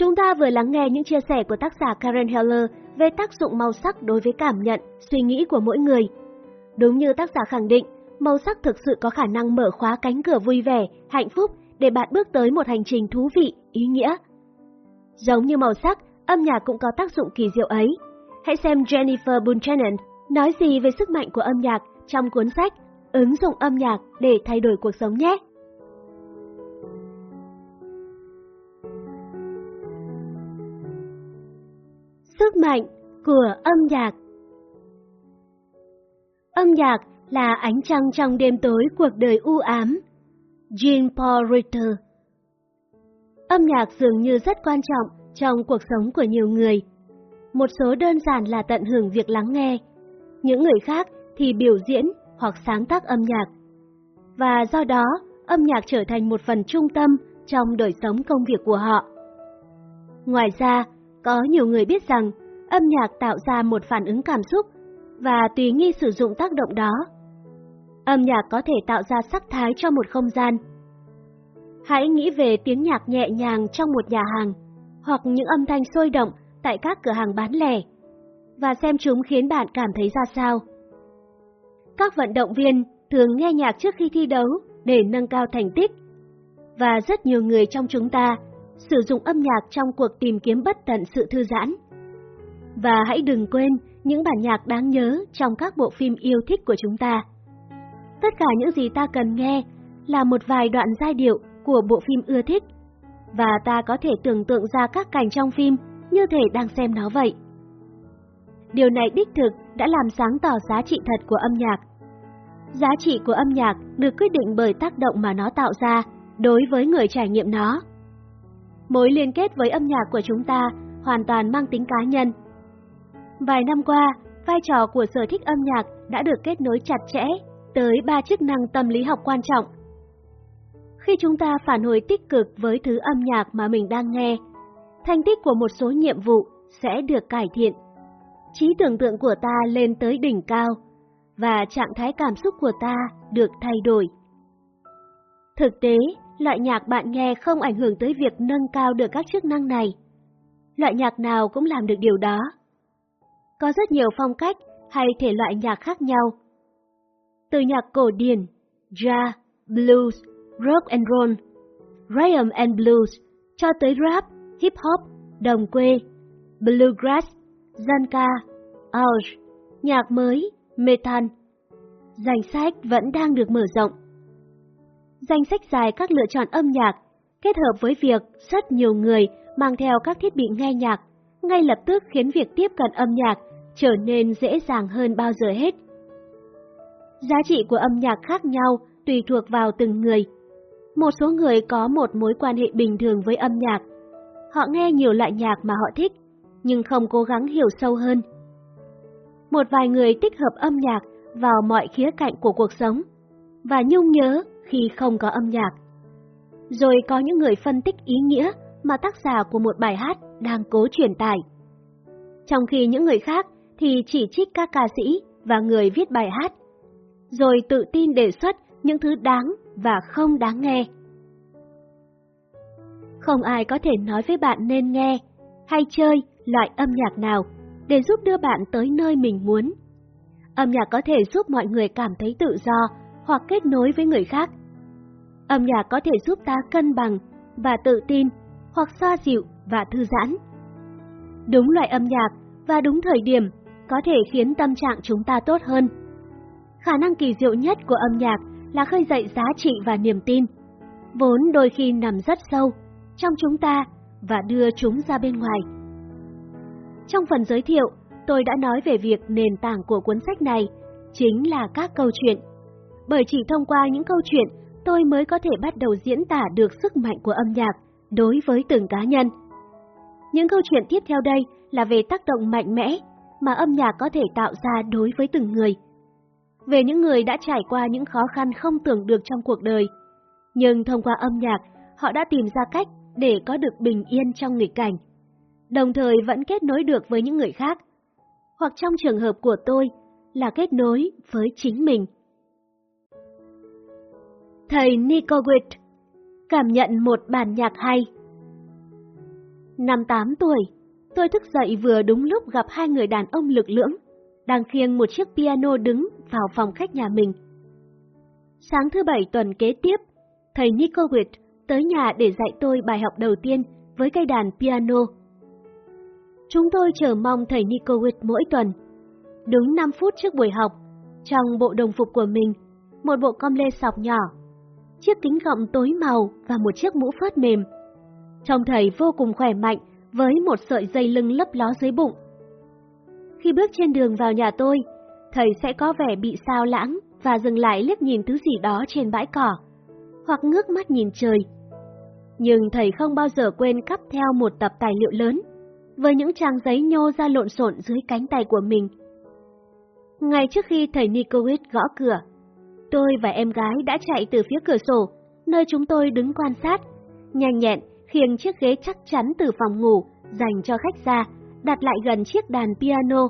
Chúng ta vừa lắng nghe những chia sẻ của tác giả Karen Heller về tác dụng màu sắc đối với cảm nhận, suy nghĩ của mỗi người. Đúng như tác giả khẳng định, màu sắc thực sự có khả năng mở khóa cánh cửa vui vẻ, hạnh phúc để bạn bước tới một hành trình thú vị, ý nghĩa. Giống như màu sắc, âm nhạc cũng có tác dụng kỳ diệu ấy. Hãy xem Jennifer Buchanan nói gì về sức mạnh của âm nhạc trong cuốn sách Ứng dụng âm nhạc để thay đổi cuộc sống nhé. Sức mạnh của âm nhạc Âm nhạc là ánh trăng trong đêm tối cuộc đời u ám. Jean Paul Ritter Âm nhạc dường như rất quan trọng trong cuộc sống của nhiều người. Một số đơn giản là tận hưởng việc lắng nghe, những người khác thì biểu diễn hoặc sáng tác âm nhạc. Và do đó, âm nhạc trở thành một phần trung tâm trong đời sống công việc của họ. Ngoài ra, có nhiều người biết rằng, âm nhạc tạo ra một phản ứng cảm xúc và tùy nghi sử dụng tác động đó. Âm nhạc có thể tạo ra sắc thái cho một không gian. Hãy nghĩ về tiếng nhạc nhẹ nhàng trong một nhà hàng hoặc những âm thanh sôi động tại các cửa hàng bán lẻ và xem chúng khiến bạn cảm thấy ra sao. Các vận động viên thường nghe nhạc trước khi thi đấu để nâng cao thành tích và rất nhiều người trong chúng ta sử dụng âm nhạc trong cuộc tìm kiếm bất tận sự thư giãn. Và hãy đừng quên những bản nhạc đáng nhớ trong các bộ phim yêu thích của chúng ta. Tất cả những gì ta cần nghe là một vài đoạn giai điệu của bộ phim ưa thích, và ta có thể tưởng tượng ra các cảnh trong phim như thể đang xem nó vậy. Điều này đích thực đã làm sáng tỏ giá trị thật của âm nhạc. Giá trị của âm nhạc được quyết định bởi tác động mà nó tạo ra đối với người trải nghiệm nó. Mối liên kết với âm nhạc của chúng ta hoàn toàn mang tính cá nhân. Vài năm qua, vai trò của sở thích âm nhạc đã được kết nối chặt chẽ tới ba chức năng tâm lý học quan trọng. Khi chúng ta phản hồi tích cực với thứ âm nhạc mà mình đang nghe, thành tích của một số nhiệm vụ sẽ được cải thiện. Trí tưởng tượng của ta lên tới đỉnh cao và trạng thái cảm xúc của ta được thay đổi. Thực tế, loại nhạc bạn nghe không ảnh hưởng tới việc nâng cao được các chức năng này. Loại nhạc nào cũng làm được điều đó. Có rất nhiều phong cách hay thể loại nhạc khác nhau. Từ nhạc cổ điển, jazz, blues, rock and roll, rhythm and blues, cho tới rap, hip hop, đồng quê, bluegrass, dân ca, Ouch, nhạc mới, metal. Danh sách vẫn đang được mở rộng. Danh sách dài các lựa chọn âm nhạc kết hợp với việc rất nhiều người mang theo các thiết bị nghe nhạc, ngay lập tức khiến việc tiếp cận âm nhạc trở nên dễ dàng hơn bao giờ hết. Giá trị của âm nhạc khác nhau tùy thuộc vào từng người. Một số người có một mối quan hệ bình thường với âm nhạc. Họ nghe nhiều loại nhạc mà họ thích, nhưng không cố gắng hiểu sâu hơn. Một vài người tích hợp âm nhạc vào mọi khía cạnh của cuộc sống và nhung nhớ khi không có âm nhạc. Rồi có những người phân tích ý nghĩa mà tác giả của một bài hát đang cố truyền tải. Trong khi những người khác thì chỉ trích các ca sĩ và người viết bài hát, rồi tự tin đề xuất những thứ đáng và không đáng nghe. Không ai có thể nói với bạn nên nghe hay chơi loại âm nhạc nào để giúp đưa bạn tới nơi mình muốn. Âm nhạc có thể giúp mọi người cảm thấy tự do hoặc kết nối với người khác. Âm nhạc có thể giúp ta cân bằng và tự tin hoặc xoa dịu và thư giãn. Đúng loại âm nhạc và đúng thời điểm có thể khiến tâm trạng chúng ta tốt hơn. Khả năng kỳ diệu nhất của âm nhạc là khơi dậy giá trị và niềm tin, vốn đôi khi nằm rất sâu trong chúng ta và đưa chúng ra bên ngoài. Trong phần giới thiệu, tôi đã nói về việc nền tảng của cuốn sách này chính là các câu chuyện. Bởi chỉ thông qua những câu chuyện, tôi mới có thể bắt đầu diễn tả được sức mạnh của âm nhạc đối với từng cá nhân. Những câu chuyện tiếp theo đây là về tác động mạnh mẽ mà âm nhạc có thể tạo ra đối với từng người. Về những người đã trải qua những khó khăn không tưởng được trong cuộc đời, nhưng thông qua âm nhạc, họ đã tìm ra cách để có được bình yên trong nghịch cảnh, đồng thời vẫn kết nối được với những người khác, hoặc trong trường hợp của tôi là kết nối với chính mình. Thầy Nikowit cảm nhận một bản nhạc hay Năm tám tuổi, tôi thức dậy vừa đúng lúc gặp hai người đàn ông lực lưỡng, đang khiêng một chiếc piano đứng vào phòng khách nhà mình. Sáng thứ bảy tuần kế tiếp, thầy Nikowit tới nhà để dạy tôi bài học đầu tiên với cây đàn piano. Chúng tôi chờ mong thầy Nikowit mỗi tuần. Đúng 5 phút trước buổi học, trong bộ đồng phục của mình, một bộ com lê sọc nhỏ, chiếc kính gọng tối màu và một chiếc mũ phớt mềm. Trông thầy vô cùng khỏe mạnh với một sợi dây lưng lấp ló dưới bụng. Khi bước trên đường vào nhà tôi, thầy sẽ có vẻ bị sao lãng và dừng lại liếc nhìn thứ gì đó trên bãi cỏ, hoặc ngước mắt nhìn trời. Nhưng thầy không bao giờ quên cắp theo một tập tài liệu lớn, với những trang giấy nhô ra lộn xộn dưới cánh tay của mình. Ngay trước khi thầy Nikowitz gõ cửa, tôi và em gái đã chạy từ phía cửa sổ, nơi chúng tôi đứng quan sát, nhanh nhẹn khiêng chiếc ghế chắc chắn từ phòng ngủ dành cho khách ra, đặt lại gần chiếc đàn piano.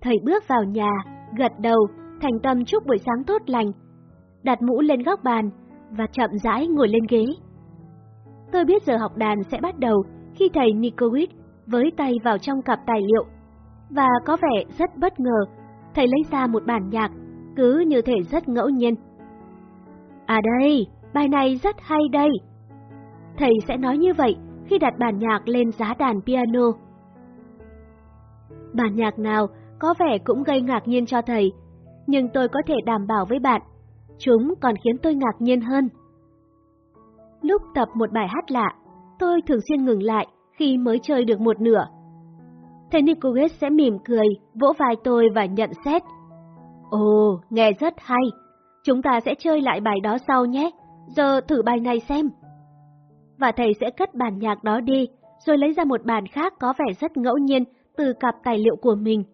Thầy bước vào nhà, gật đầu, thành tâm chúc buổi sáng tốt lành, đặt mũ lên góc bàn và chậm rãi ngồi lên ghế. Tôi biết giờ học đàn sẽ bắt đầu khi thầy Nikowitz với tay vào trong cặp tài liệu và có vẻ rất bất ngờ, thầy lấy ra một bản nhạc, cứ như thể rất ngẫu nhiên. À đây, bài này rất hay đây. Thầy sẽ nói như vậy khi đặt bản nhạc lên giá đàn piano. Bản nhạc nào có vẻ cũng gây ngạc nhiên cho thầy, nhưng tôi có thể đảm bảo với bạn, chúng còn khiến tôi ngạc nhiên hơn. Lúc tập một bài hát lạ, tôi thường xuyên ngừng lại khi mới chơi được một nửa. Thầy Nicolet sẽ mỉm cười, vỗ vai tôi và nhận xét. Ồ, nghe rất hay. Chúng ta sẽ chơi lại bài đó sau nhé. Giờ thử bài này xem. Và thầy sẽ cất bản nhạc đó đi, rồi lấy ra một bản khác có vẻ rất ngẫu nhiên từ cặp tài liệu của mình.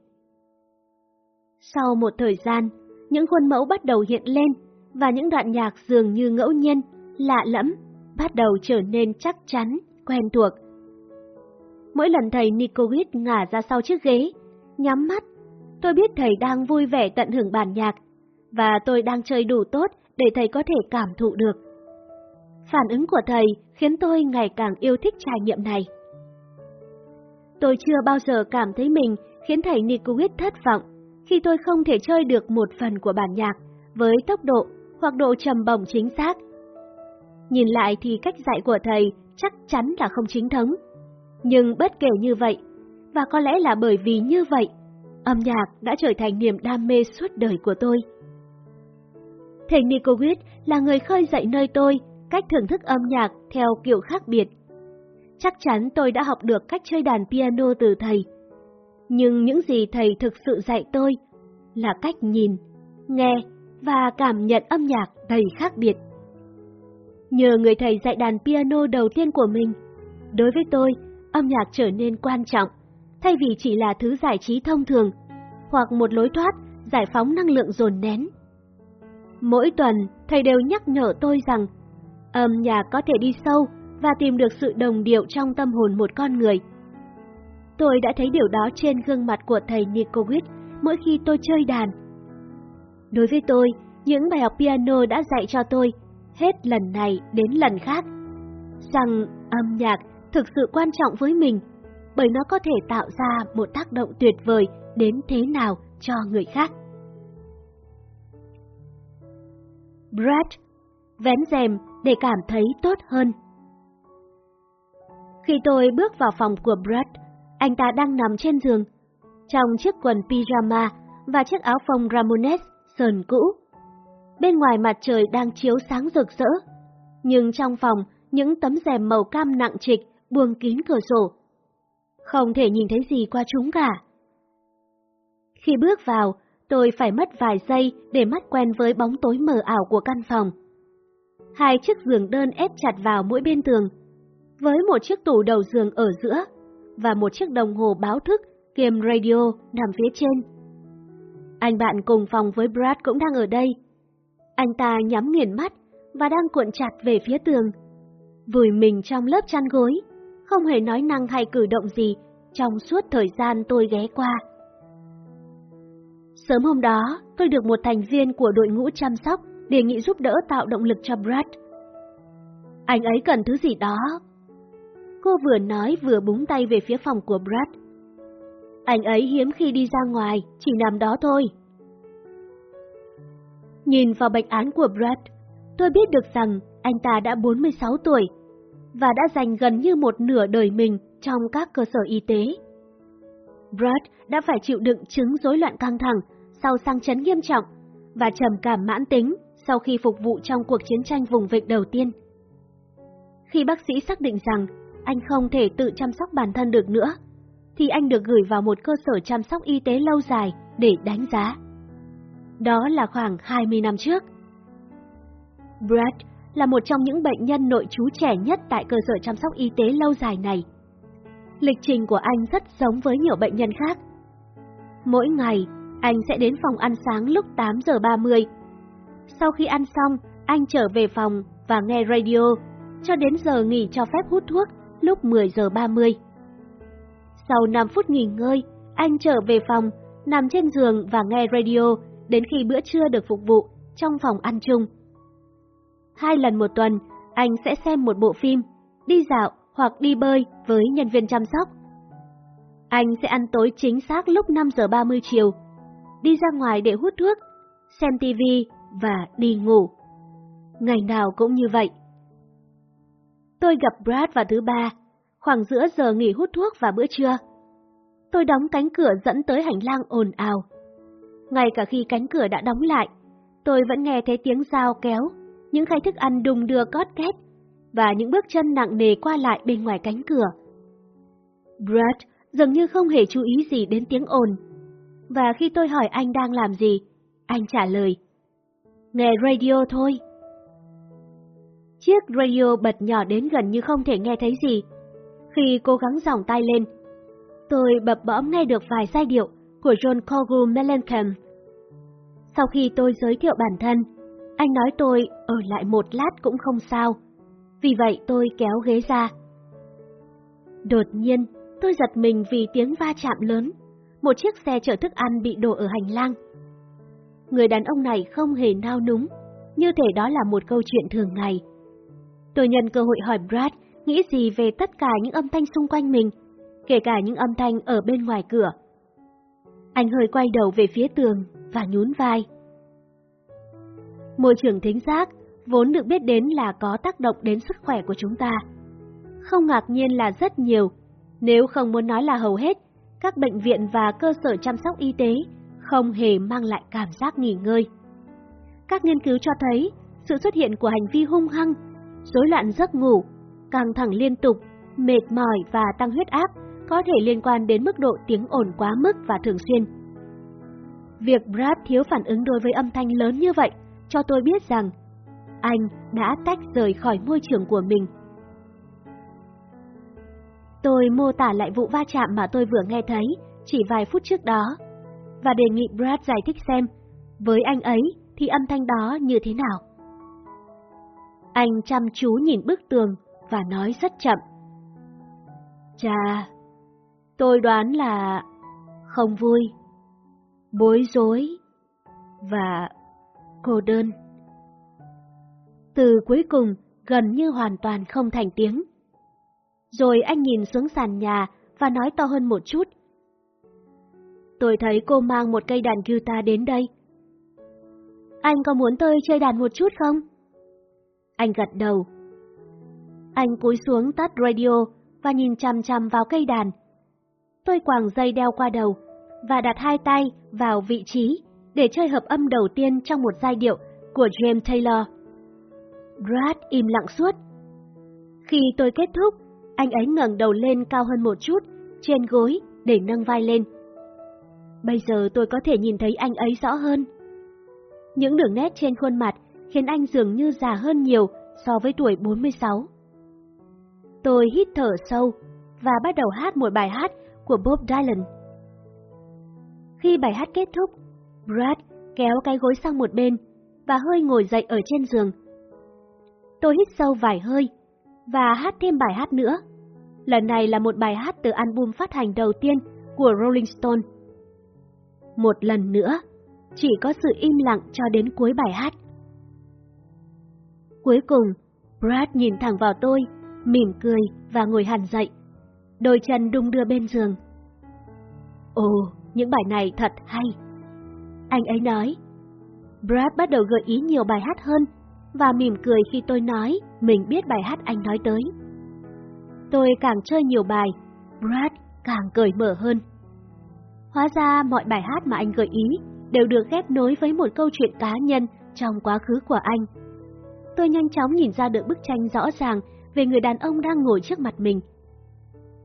Sau một thời gian, những khuôn mẫu bắt đầu hiện lên và những đoạn nhạc dường như ngẫu nhiên, lạ lẫm, bắt đầu trở nên chắc chắn, quen thuộc. Mỗi lần thầy Nikowitz ngả ra sau chiếc ghế, nhắm mắt, tôi biết thầy đang vui vẻ tận hưởng bản nhạc, và tôi đang chơi đủ tốt để thầy có thể cảm thụ được. Phản ứng của thầy khiến tôi ngày càng yêu thích trải nghiệm này. Tôi chưa bao giờ cảm thấy mình khiến thầy Nikowit thất vọng khi tôi không thể chơi được một phần của bản nhạc với tốc độ hoặc độ trầm bổng chính xác. Nhìn lại thì cách dạy của thầy chắc chắn là không chính thống. Nhưng bất kể như vậy, và có lẽ là bởi vì như vậy, âm nhạc đã trở thành niềm đam mê suốt đời của tôi. Thầy Nikowit là người khơi dậy nơi tôi cách thưởng thức âm nhạc theo kiểu khác biệt. Chắc chắn tôi đã học được cách chơi đàn piano từ thầy. Nhưng những gì thầy thực sự dạy tôi là cách nhìn, nghe và cảm nhận âm nhạc đầy khác biệt. Nhờ người thầy dạy đàn piano đầu tiên của mình, đối với tôi, âm nhạc trở nên quan trọng, thay vì chỉ là thứ giải trí thông thường, hoặc một lối thoát giải phóng năng lượng dồn nén. Mỗi tuần, thầy đều nhắc nhở tôi rằng âm nhạc có thể đi sâu và tìm được sự đồng điệu trong tâm hồn một con người. Tôi đã thấy điều đó trên gương mặt của thầy Nikowitz mỗi khi tôi chơi đàn. Đối với tôi, những bài học piano đã dạy cho tôi, hết lần này đến lần khác, rằng âm nhạc thực sự quan trọng với mình, bởi nó có thể tạo ra một tác động tuyệt vời đến thế nào cho người khác. Brad vén rèm để cảm thấy tốt hơn. Khi tôi bước vào phòng của Brad, anh ta đang nằm trên giường, trong chiếc quần pyjama và chiếc áo phông Ramones sờn cũ. Bên ngoài mặt trời đang chiếu sáng rực rỡ, nhưng trong phòng những tấm rèm màu cam nặng trịch buông kín cửa sổ. Không thể nhìn thấy gì qua chúng cả. Khi bước vào, tôi phải mất vài giây để mắt quen với bóng tối mờ ảo của căn phòng. Hai chiếc giường đơn ép chặt vào mỗi bên tường, với một chiếc tủ đầu giường ở giữa và một chiếc đồng hồ báo thức kiềm radio nằm phía trên. Anh bạn cùng phòng với Brad cũng đang ở đây. Anh ta nhắm nghiền mắt và đang cuộn chặt về phía tường, vùi mình trong lớp chăn gối, không hề nói năng hay cử động gì trong suốt thời gian tôi ghé qua. Sớm hôm đó, tôi được một thành viên của đội ngũ chăm sóc đề nghị giúp đỡ tạo động lực cho Brad. Anh ấy cần thứ gì đó. Cô vừa nói vừa búng tay về phía phòng của Brad. Anh ấy hiếm khi đi ra ngoài, chỉ nằm đó thôi. Nhìn vào bệnh án của Brad, tôi biết được rằng anh ta đã 46 tuổi và đã dành gần như một nửa đời mình trong các cơ sở y tế. Brad đã phải chịu đựng chứng rối loạn căng thẳng sau sang chấn nghiêm trọng và trầm cảm mãn tính sau khi phục vụ trong cuộc chiến tranh vùng vịnh đầu tiên. Khi bác sĩ xác định rằng anh không thể tự chăm sóc bản thân được nữa, thì anh được gửi vào một cơ sở chăm sóc y tế lâu dài để đánh giá. Đó là khoảng 20 năm trước. Brad là một trong những bệnh nhân nội trú trẻ nhất tại cơ sở chăm sóc y tế lâu dài này. Lịch trình của anh rất giống với nhiều bệnh nhân khác. Mỗi ngày, anh sẽ đến phòng ăn sáng lúc 8 giờ 30. Sau khi ăn xong, anh trở về phòng và nghe radio, cho đến giờ nghỉ cho phép hút thuốc lúc 10 giờ 30. Sau 5 phút nghỉ ngơi, anh trở về phòng, nằm trên giường và nghe radio đến khi bữa trưa được phục vụ trong phòng ăn chung. Hai lần một tuần, anh sẽ xem một bộ phim, đi dạo hoặc đi bơi với nhân viên chăm sóc. Anh sẽ ăn tối chính xác lúc 5 giờ 30 chiều, đi ra ngoài để hút thuốc, xem tivi và đi ngủ. Ngày nào cũng như vậy. Tôi gặp Brad vào thứ ba, khoảng giữa giờ nghỉ hút thuốc và bữa trưa. Tôi đóng cánh cửa dẫn tới hành lang ồn ào. Ngay cả khi cánh cửa đã đóng lại, tôi vẫn nghe thấy tiếng dao kéo, những khay thức ăn đùng đưa cót két và những bước chân nặng nề qua lại bên ngoài cánh cửa. Brad dường như không hề chú ý gì đến tiếng ồn. Và khi tôi hỏi anh đang làm gì, anh trả lời, nghe radio thôi. Chiếc radio bật nhỏ đến gần như không thể nghe thấy gì. Khi cố gắng dòng tay lên, tôi bập bõm nghe được vài giai điệu của John Cogu Mellencamp. Sau khi tôi giới thiệu bản thân, anh nói tôi ở lại một lát cũng không sao. Vì vậy tôi kéo ghế ra. Đột nhiên, tôi giật mình vì tiếng va chạm lớn. Một chiếc xe chở thức ăn bị đổ ở hành lang. Người đàn ông này không hề nao núng, như thể đó là một câu chuyện thường ngày. Tôi nhân cơ hội hỏi Brad nghĩ gì về tất cả những âm thanh xung quanh mình, kể cả những âm thanh ở bên ngoài cửa. Anh hơi quay đầu về phía tường và nhún vai. Môi trường thính giác vốn được biết đến là có tác động đến sức khỏe của chúng ta. Không ngạc nhiên là rất nhiều, nếu không muốn nói là hầu hết, các bệnh viện và cơ sở chăm sóc y tế không hề mang lại cảm giác nghỉ ngơi. Các nghiên cứu cho thấy sự xuất hiện của hành vi hung hăng, rối loạn giấc ngủ, căng thẳng liên tục, mệt mỏi và tăng huyết áp có thể liên quan đến mức độ tiếng ồn quá mức và thường xuyên. Việc Brad thiếu phản ứng đối với âm thanh lớn như vậy cho tôi biết rằng anh đã tách rời khỏi môi trường của mình. Tôi mô tả lại vụ va chạm mà tôi vừa nghe thấy chỉ vài phút trước đó, và đề nghị Brad giải thích xem, với anh ấy thì âm thanh đó như thế nào. Anh chăm chú nhìn bức tường và nói rất chậm. Chà, tôi đoán là không vui, bối rối và cô đơn. Từ cuối cùng, gần như hoàn toàn không thành tiếng. Rồi anh nhìn xuống sàn nhà và nói to hơn một chút. Tôi thấy cô mang một cây đàn guitar đến đây. Anh có muốn tôi chơi đàn một chút không? Anh gật đầu. Anh cúi xuống tắt radio và nhìn chằm chằm vào cây đàn. Tôi quàng dây đeo qua đầu và đặt hai tay vào vị trí để chơi hợp âm đầu tiên trong một giai điệu của James Taylor. Brad im lặng suốt. Khi tôi kết thúc, anh ấy ngẩng đầu lên cao hơn một chút, trên gối, để nâng vai lên. Bây giờ tôi có thể nhìn thấy anh ấy rõ hơn. Những đường nét trên khuôn mặt khiến anh dường như già hơn nhiều so với tuổi 46. Tôi hít thở sâu và bắt đầu hát một bài hát của Bob Dylan. Khi bài hát kết thúc, Brad kéo cái gối sang một bên và hơi ngồi dậy ở trên giường. Tôi hít sâu vài hơi và hát thêm bài hát nữa. Lần này là một bài hát từ album phát hành đầu tiên của Rolling Stone. Một lần nữa, chỉ có sự im lặng cho đến cuối bài hát. Cuối cùng, Brad nhìn thẳng vào tôi mỉm cười và ngồi hẳn dậy. Đôi chân đung đưa bên giường. Ồ, những bài này thật hay. Anh ấy nói. Brad bắt đầu gợi ý nhiều bài hát hơn và mỉm cười khi tôi nói mình biết bài hát anh nói tới. Tôi càng chơi nhiều bài, Brad càng cởi mở hơn. Hóa ra mọi bài hát mà anh gợi ý đều được ghép nối với một câu chuyện cá nhân trong quá khứ của anh. Tôi nhanh chóng nhìn ra được bức tranh rõ ràng về người đàn ông đang ngồi trước mặt mình.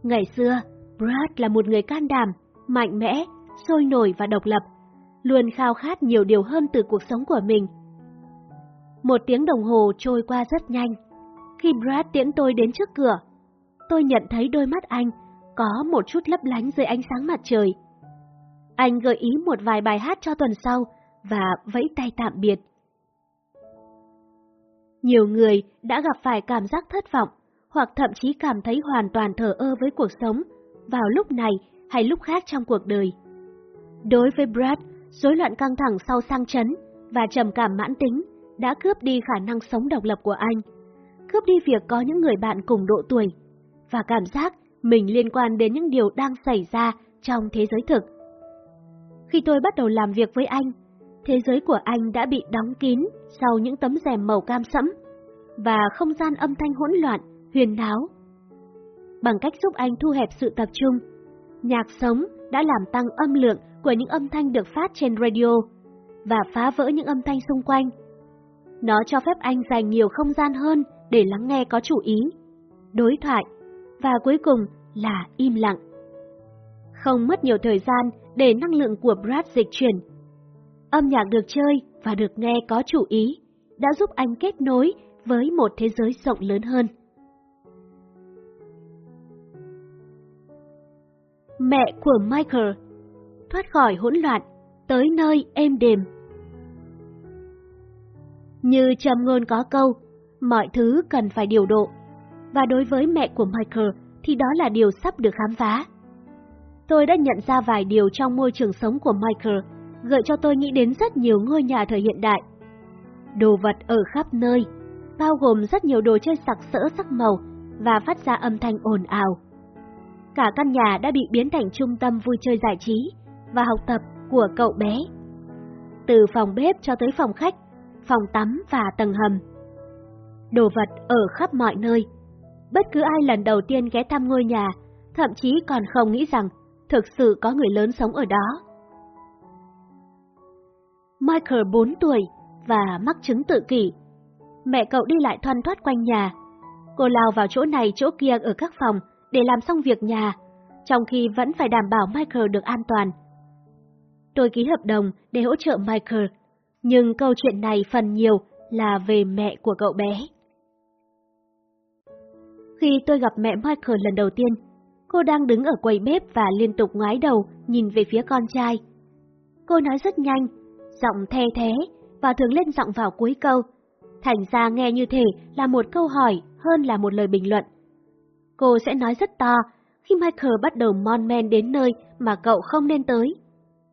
Ngày xưa, Brad là một người can đảm, mạnh mẽ, sôi nổi và độc lập, luôn khao khát nhiều điều hơn từ cuộc sống của mình. Một tiếng đồng hồ trôi qua rất nhanh. Khi Brad tiễn tôi đến trước cửa, tôi nhận thấy đôi mắt anh có một chút lấp lánh dưới ánh sáng mặt trời. Anh gợi ý một vài bài hát cho tuần sau và vẫy tay tạm biệt. Nhiều người đã gặp phải cảm giác thất vọng hoặc thậm chí cảm thấy hoàn toàn thờ ơ với cuộc sống vào lúc này hay lúc khác trong cuộc đời. Đối với Brad, rối loạn căng thẳng sau sang chấn và trầm cảm mãn tính đã cướp đi khả năng sống độc lập của anh, cướp đi việc có những người bạn cùng độ tuổi và cảm giác mình liên quan đến những điều đang xảy ra trong thế giới thực. Khi tôi bắt đầu làm việc với anh, thế giới của anh đã bị đóng kín sau những tấm rèm màu cam sẫm và không gian âm thanh hỗn loạn, huyền náo. Bằng cách giúp anh thu hẹp sự tập trung, nhạc sống đã làm tăng âm lượng của những âm thanh được phát trên radio và phá vỡ những âm thanh xung quanh. Nó cho phép anh dành nhiều không gian hơn để lắng nghe có chủ ý, đối thoại và cuối cùng là im lặng. Không mất nhiều thời gian để năng lượng của Brad dịch chuyển. Âm nhạc được chơi và được nghe có chủ ý đã giúp anh kết nối với một thế giới rộng lớn hơn. Mẹ của Michael thoát khỏi hỗn loạn, tới nơi êm đềm. Như trầm ngôn có câu, mọi thứ cần phải điều độ, và đối với mẹ của Michael thì đó là điều sắp được khám phá. Tôi đã nhận ra vài điều trong môi trường sống của Michael, gợi cho tôi nghĩ đến rất nhiều ngôi nhà thời hiện đại. Đồ vật ở khắp nơi, bao gồm rất nhiều đồ chơi sặc sỡ sắc màu và phát ra âm thanh ồn ào. Cả căn nhà đã bị biến thành trung tâm vui chơi giải trí và học tập của cậu bé. Từ phòng bếp cho tới phòng khách, phòng tắm và tầng hầm. Đồ vật ở khắp mọi nơi. Bất cứ ai lần đầu tiên ghé thăm ngôi nhà, thậm chí còn không nghĩ rằng thực sự có người lớn sống ở đó. Michael 4 tuổi và mắc chứng tự kỷ. Mẹ cậu đi lại thoăn thoát quanh nhà. Cô lao vào chỗ này chỗ kia ở các phòng để làm xong việc nhà, trong khi vẫn phải đảm bảo Michael được an toàn. Tôi ký hợp đồng để hỗ trợ Michael, nhưng câu chuyện này phần nhiều là về mẹ của cậu bé. Khi tôi gặp mẹ Michael lần đầu tiên, cô đang đứng ở quầy bếp và liên tục ngoái đầu nhìn về phía con trai. Cô nói rất nhanh, giọng the thế và thường lên giọng vào cuối câu, thành ra nghe như thể là một câu hỏi hơn là một lời bình luận. Cô sẽ nói rất to khi Michael bắt đầu mon men đến nơi mà cậu không nên tới,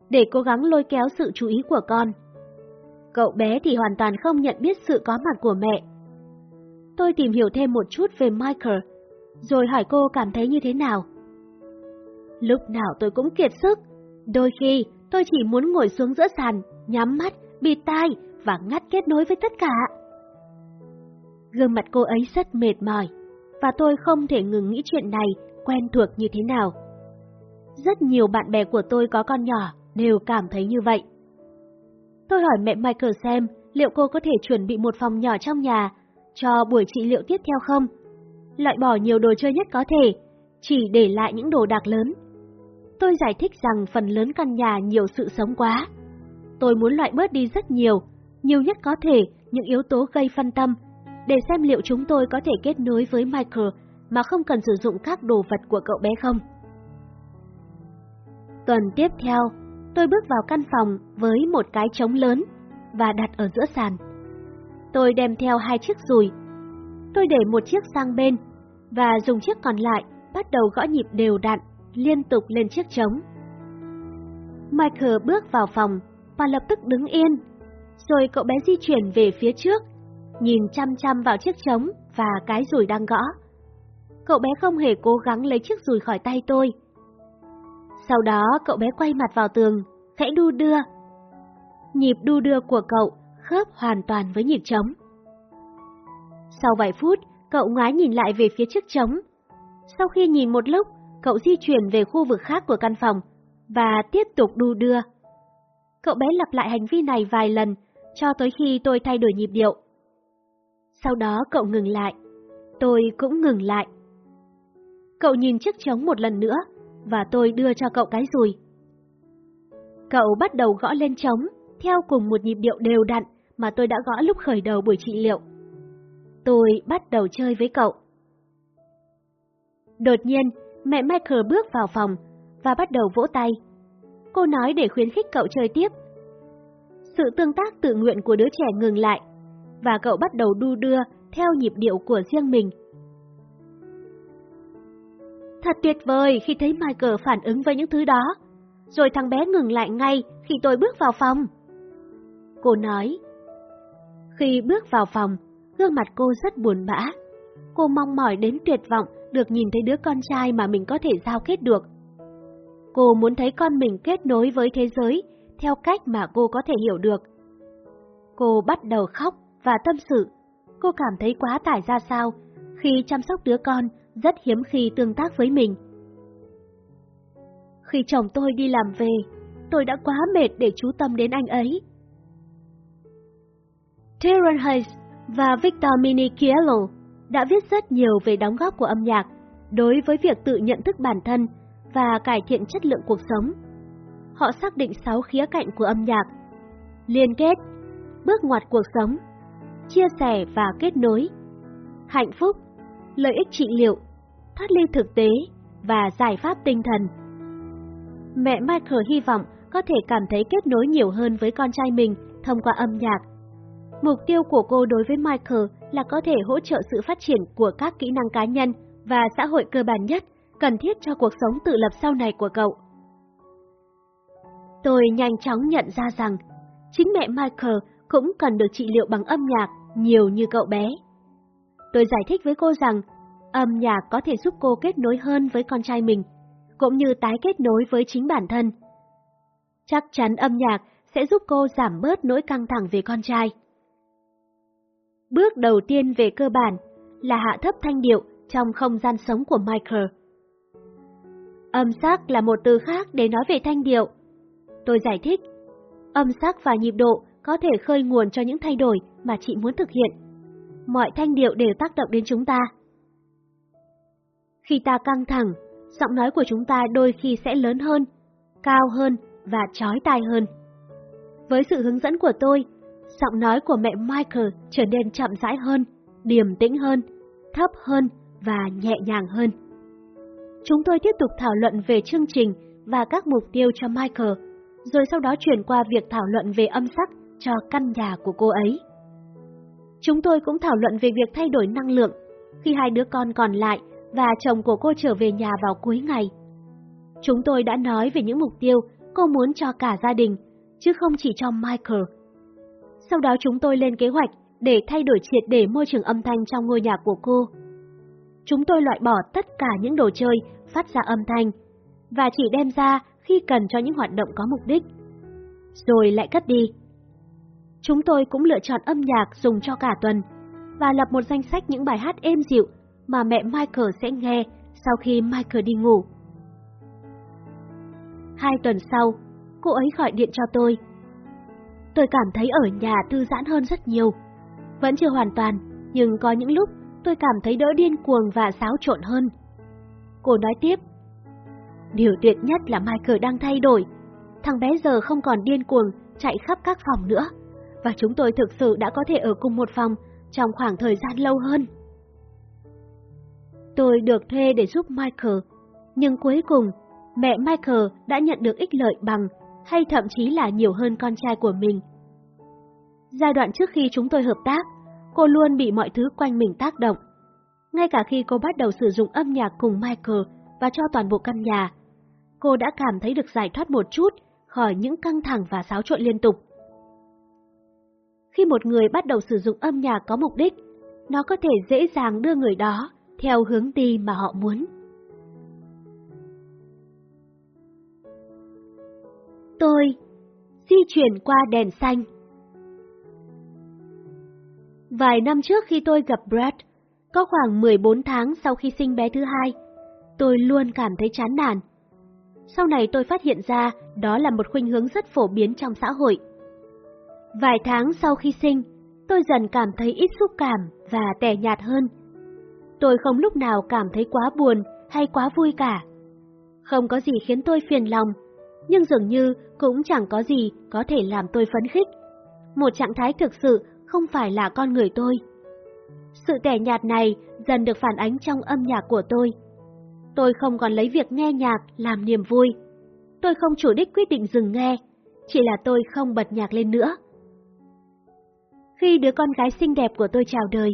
để cố gắng lôi kéo sự chú ý của con. Cậu bé thì hoàn toàn không nhận biết sự có mặt của mẹ. Tôi tìm hiểu thêm một chút về Michael, rồi hỏi cô cảm thấy như thế nào. Lúc nào tôi cũng kiệt sức, đôi khi tôi chỉ muốn ngồi xuống giữa sàn, nhắm mắt, bịt tai và ngắt kết nối với tất cả. Gương mặt cô ấy rất mệt mỏi, và tôi không thể ngừng nghĩ chuyện này quen thuộc như thế nào. Rất nhiều bạn bè của tôi có con nhỏ đều cảm thấy như vậy. Tôi hỏi mẹ Michael xem liệu cô có thể chuẩn bị một phòng nhỏ trong nhà cho buổi trị liệu tiếp theo không? Loại bỏ nhiều đồ chơi nhất có thể, chỉ để lại những đồ đạc lớn. Tôi giải thích rằng phần lớn căn nhà nhiều sự sống quá. Tôi muốn loại bớt đi rất nhiều, nhiều nhất có thể những yếu tố gây phân tâm, để xem liệu chúng tôi có thể kết nối với Michael mà không cần sử dụng các đồ vật của cậu bé không. Tuần tiếp theo, tôi bước vào căn phòng với một cái trống lớn và đặt ở giữa sàn. Tôi đem theo hai chiếc rùi. Tôi để một chiếc sang bên và dùng chiếc còn lại bắt đầu gõ nhịp đều đặn, liên tục lên chiếc trống. Michael bước vào phòng và lập tức đứng yên, rồi cậu bé di chuyển về phía trước, nhìn chăm chăm vào chiếc trống và cái rùi đang gõ. cậu bé không hề cố gắng lấy chiếc rùi khỏi tay tôi. Sau đó cậu bé quay mặt vào tường, khẽ đu đưa. Nhịp đu đưa của cậu khớp hoàn toàn với nhịp trống. Sau vài phút, cậu ngoái nhìn lại về phía chiếc trống. Sau khi nhìn một lúc, cậu di chuyển về khu vực khác của căn phòng và tiếp tục đu đưa. Cậu bé lặp lại hành vi này vài lần cho tới khi tôi thay đổi nhịp điệu. Sau đó cậu ngừng lại. Tôi cũng ngừng lại. Cậu nhìn chiếc trống một lần nữa và tôi đưa cho cậu cái rùi. Cậu bắt đầu gõ lên trống theo cùng một nhịp điệu đều đặn mà tôi đã gõ lúc khởi đầu buổi trị liệu. Tôi bắt đầu chơi với cậu. Đột nhiên, mẹ Michael bước vào phòng và bắt đầu vỗ tay. Cô nói để khuyến khích cậu chơi tiếp. Sự tương tác tự nguyện của đứa trẻ ngừng lại, và cậu bắt đầu đu đưa theo nhịp điệu của riêng mình. Thật tuyệt vời khi thấy Michael phản ứng với những thứ đó, rồi thằng bé ngừng lại ngay khi tôi bước vào phòng. Cô nói, khi bước vào phòng, gương mặt cô rất buồn bã. Cô mong mỏi đến tuyệt vọng được nhìn thấy đứa con trai mà mình có thể giao kết được. Cô muốn thấy con mình kết nối với thế giới theo cách mà cô có thể hiểu được. Cô bắt đầu khóc và tâm sự. Cô cảm thấy quá tải ra sao khi chăm sóc đứa con rất hiếm khi tương tác với mình. Khi chồng tôi đi làm về, tôi đã quá mệt để chú tâm đến anh ấy. Terence Hayes và Victor Minichiello đã viết rất nhiều về đóng góp của âm nhạc đối với việc tự nhận thức bản thân và cải thiện chất lượng cuộc sống. Họ xác định 6 khía cạnh của âm nhạc: liên kết, bước ngoặt cuộc sống, chia sẻ và kết nối, hạnh phúc, lợi ích trị liệu, thoát ly thực tế và giải pháp tinh thần. Mẹ Michael hy vọng có thể cảm thấy kết nối nhiều hơn với con trai mình thông qua âm nhạc. Mục tiêu của cô đối với Michael là có thể hỗ trợ sự phát triển của các kỹ năng cá nhân và xã hội cơ bản nhất cần thiết cho cuộc sống tự lập sau này của cậu. Tôi nhanh chóng nhận ra rằng chính mẹ Michael cũng cần được trị liệu bằng âm nhạc nhiều như cậu bé. Tôi giải thích với cô rằng âm nhạc có thể giúp cô kết nối hơn với con trai mình, cũng như tái kết nối với chính bản thân. Chắc chắn âm nhạc sẽ giúp cô giảm bớt nỗi căng thẳng về con trai. Bước đầu tiên về cơ bản là hạ thấp thanh điệu trong không gian sống của Michael. Âm sắc là một từ khác để nói về thanh điệu. Tôi giải thích, âm sắc và nhịp độ có thể khơi nguồn cho những thay đổi mà chị muốn thực hiện. Mọi thanh điệu đều tác động đến chúng ta. Khi ta căng thẳng, giọng nói của chúng ta đôi khi sẽ lớn hơn, cao hơn và chói tai hơn. Với sự hướng dẫn của tôi, giọng nói của mẹ Michael trở nên chậm rãi hơn, điềm tĩnh hơn, thấp hơn và nhẹ nhàng hơn. Chúng tôi tiếp tục thảo luận về chương trình và các mục tiêu cho Michael, rồi sau đó chuyển qua việc thảo luận về âm sắc cho căn nhà của cô ấy. Chúng tôi cũng thảo luận về việc thay đổi năng lượng khi hai đứa con còn lại và chồng của cô trở về nhà vào cuối ngày. Chúng tôi đã nói về những mục tiêu cô muốn cho cả gia đình, chứ không chỉ cho Michael. Sau đó chúng tôi lên kế hoạch để thay đổi triệt để môi trường âm thanh trong ngôi nhà của cô. Chúng tôi loại bỏ tất cả những đồ chơi phát ra âm thanh và chỉ đem ra khi cần cho những hoạt động có mục đích, rồi lại cất đi. Chúng tôi cũng lựa chọn âm nhạc dùng cho cả tuần và lập một danh sách những bài hát êm dịu mà mẹ Michael sẽ nghe sau khi Michael đi ngủ. Hai tuần sau, cô ấy gọi điện cho tôi. Tôi cảm thấy ở nhà thư giãn hơn rất nhiều. Vẫn chưa hoàn toàn, nhưng có những lúc tôi cảm thấy đỡ điên cuồng và xáo trộn hơn. Cô nói tiếp, điều tuyệt nhất là Michael đang thay đổi. Thằng bé giờ không còn điên cuồng chạy khắp các phòng nữa, và chúng tôi thực sự đã có thể ở cùng một phòng trong khoảng thời gian lâu hơn. Tôi được thuê để giúp Michael, nhưng cuối cùng mẹ Michael đã nhận được ích lợi bằng hay thậm chí là nhiều hơn con trai của mình. Giai đoạn trước khi chúng tôi hợp tác, cô luôn bị mọi thứ quanh mình tác động. Ngay cả khi cô bắt đầu sử dụng âm nhạc cùng Michael và cho toàn bộ căn nhà, cô đã cảm thấy được giải thoát một chút khỏi những căng thẳng và xáo trộn liên tục. Khi một người bắt đầu sử dụng âm nhạc có mục đích, nó có thể dễ dàng đưa người đó theo hướng đi mà họ muốn. Tôi di chuyển qua đèn xanh. Vài năm trước khi tôi gặp Brad, có khoảng 14 tháng sau khi sinh bé thứ hai, tôi luôn cảm thấy chán nản. Sau này tôi phát hiện ra đó là một khuynh hướng rất phổ biến trong xã hội. Vài tháng sau khi sinh, tôi dần cảm thấy ít xúc cảm và tẻ nhạt hơn. Tôi không lúc nào cảm thấy quá buồn hay quá vui cả. Không có gì khiến tôi phiền lòng, nhưng dường như cũng chẳng có gì có thể làm tôi phấn khích. Một trạng thái thực sự không phải là con người tôi. Sự tẻ nhạt này dần được phản ánh trong âm nhạc của tôi. Tôi không còn lấy việc nghe nhạc làm niềm vui. Tôi không chủ đích quyết định dừng nghe, chỉ là tôi không bật nhạc lên nữa. Khi đứa con gái xinh đẹp của tôi chào đời,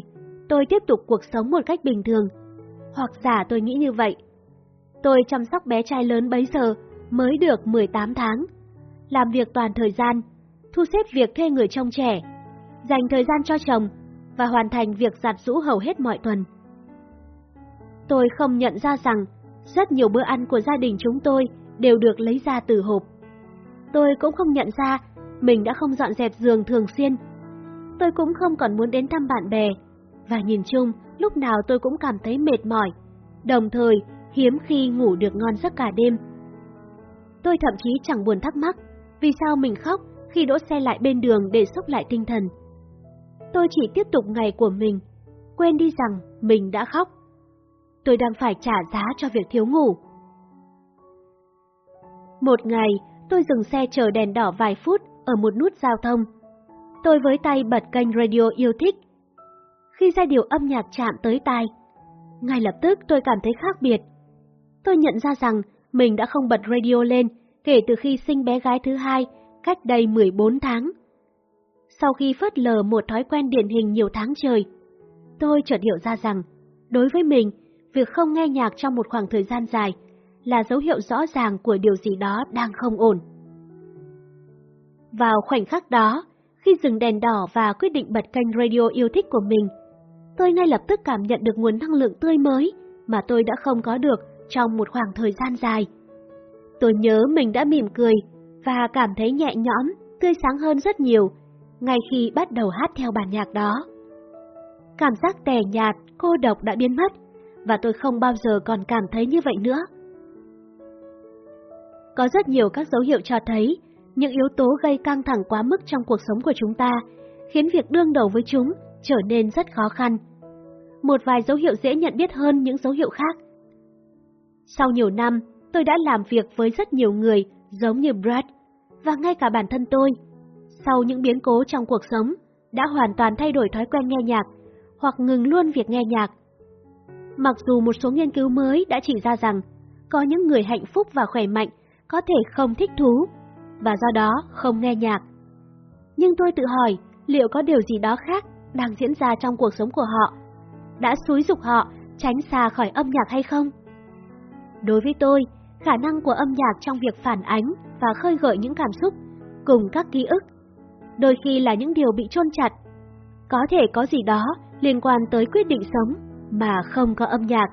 tôi tiếp tục cuộc sống một cách bình thường. Hoặc giả tôi nghĩ như vậy. Tôi chăm sóc bé trai lớn bấy giờ mới được 18 tháng, làm việc toàn thời gian, thu xếp việc thuê người trông trẻ, dành thời gian cho chồng và hoàn thành việc giặt rũ hầu hết mọi tuần. Tôi không nhận ra rằng rất nhiều bữa ăn của gia đình chúng tôi đều được lấy ra từ hộp. Tôi cũng không nhận ra mình đã không dọn dẹp giường thường xuyên. Tôi cũng không còn muốn đến thăm bạn bè, và nhìn chung lúc nào tôi cũng cảm thấy mệt mỏi, đồng thời hiếm khi ngủ được ngon giấc cả đêm. Tôi thậm chí chẳng buồn thắc mắc vì sao mình khóc khi đỗ xe lại bên đường để xúc lại tinh thần. Tôi chỉ tiếp tục ngày của mình, quên đi rằng mình đã khóc. Tôi đang phải trả giá cho việc thiếu ngủ. Một ngày, tôi dừng xe chờ đèn đỏ vài phút ở một nút giao thông. Tôi với tay bật kênh radio yêu thích. Khi giai điệu âm nhạc chạm tới tai, ngay lập tức tôi cảm thấy khác biệt. Tôi nhận ra rằng mình đã không bật radio lên kể từ khi sinh bé gái thứ hai, cách đây 14 tháng. Sau khi phớt lờ một thói quen điển hình nhiều tháng trời, tôi chợt hiểu ra rằng, đối với mình, việc không nghe nhạc trong một khoảng thời gian dài là dấu hiệu rõ ràng của điều gì đó đang không ổn. Vào khoảnh khắc đó, khi dừng đèn đỏ và quyết định bật kênh radio yêu thích của mình, tôi ngay lập tức cảm nhận được nguồn năng lượng tươi mới mà tôi đã không có được trong một khoảng thời gian dài. Tôi nhớ mình đã mỉm cười và cảm thấy nhẹ nhõm, tươi sáng hơn rất nhiều ngay khi bắt đầu hát theo bản nhạc đó. Cảm giác tẻ nhạt, cô độc đã biến mất và tôi không bao giờ còn cảm thấy như vậy nữa. Có rất nhiều các dấu hiệu cho thấy những yếu tố gây căng thẳng quá mức trong cuộc sống của chúng ta khiến việc đương đầu với chúng trở nên rất khó khăn. Một vài dấu hiệu dễ nhận biết hơn những dấu hiệu khác. Sau nhiều năm, tôi đã làm việc với rất nhiều người giống như Brad, và ngay cả bản thân tôi. Sau những biến cố trong cuộc sống, đã hoàn toàn thay đổi thói quen nghe nhạc, hoặc ngừng luôn việc nghe nhạc. Mặc dù một số nghiên cứu mới đã chỉ ra rằng, có những người hạnh phúc và khỏe mạnh có thể không thích thú, và do đó không nghe nhạc. Nhưng tôi tự hỏi, liệu có điều gì đó khác đang diễn ra trong cuộc sống của họ, đã xúi dục họ tránh xa khỏi âm nhạc hay không? Đối với tôi, khả năng của âm nhạc trong việc phản ánh và khơi gợi những cảm xúc cùng các ký ức, đôi khi là những điều bị chôn chặt. Có thể có gì đó liên quan tới quyết định sống mà không có âm nhạc.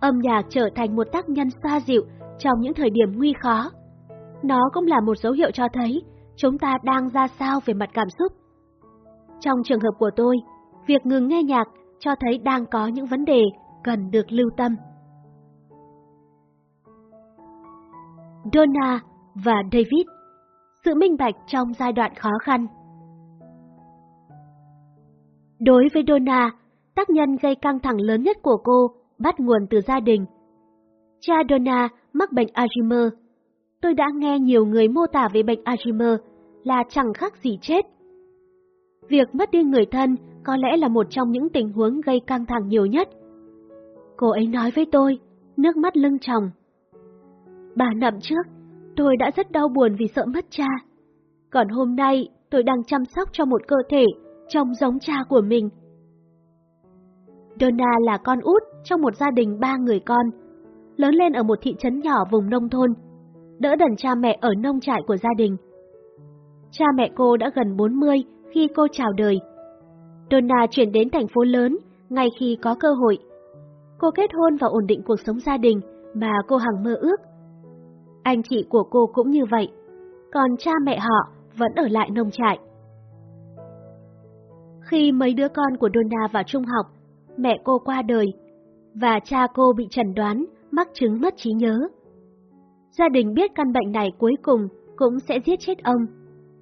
Âm nhạc trở thành một tác nhân xoa dịu trong những thời điểm nguy khó. Nó cũng là một dấu hiệu cho thấy chúng ta đang ra sao về mặt cảm xúc. Trong trường hợp của tôi, việc ngừng nghe nhạc cho thấy đang có những vấn đề cần được lưu tâm. Donna và David Sự minh bạch trong giai đoạn khó khăn Đối với Donna, tác nhân gây căng thẳng lớn nhất của cô bắt nguồn từ gia đình. Cha Donna mắc bệnh Alzheimer. Tôi đã nghe nhiều người mô tả về bệnh Alzheimer là chẳng khác gì chết. Việc mất đi người thân có lẽ là một trong những tình huống gây căng thẳng nhiều nhất. Cô ấy nói với tôi, nước mắt lưng tròng. Bà nằm trước, tôi đã rất đau buồn vì sợ mất cha. Còn hôm nay, tôi đang chăm sóc cho một cơ thể trông giống cha của mình. Donna là con út trong một gia đình ba người con, lớn lên ở một thị trấn nhỏ vùng nông thôn, đỡ đần cha mẹ ở nông trại của gia đình. Cha mẹ cô đã gần 40 khi cô chào đời. Donna chuyển đến thành phố lớn ngay khi có cơ hội. Cô kết hôn và ổn định cuộc sống gia đình mà cô hằng mơ ước. Anh chị của cô cũng như vậy, còn cha mẹ họ vẫn ở lại nông trại. Khi mấy đứa con của Donna vào trung học, mẹ cô qua đời, và cha cô bị chẩn đoán mắc chứng mất trí nhớ. Gia đình biết căn bệnh này cuối cùng cũng sẽ giết chết ông,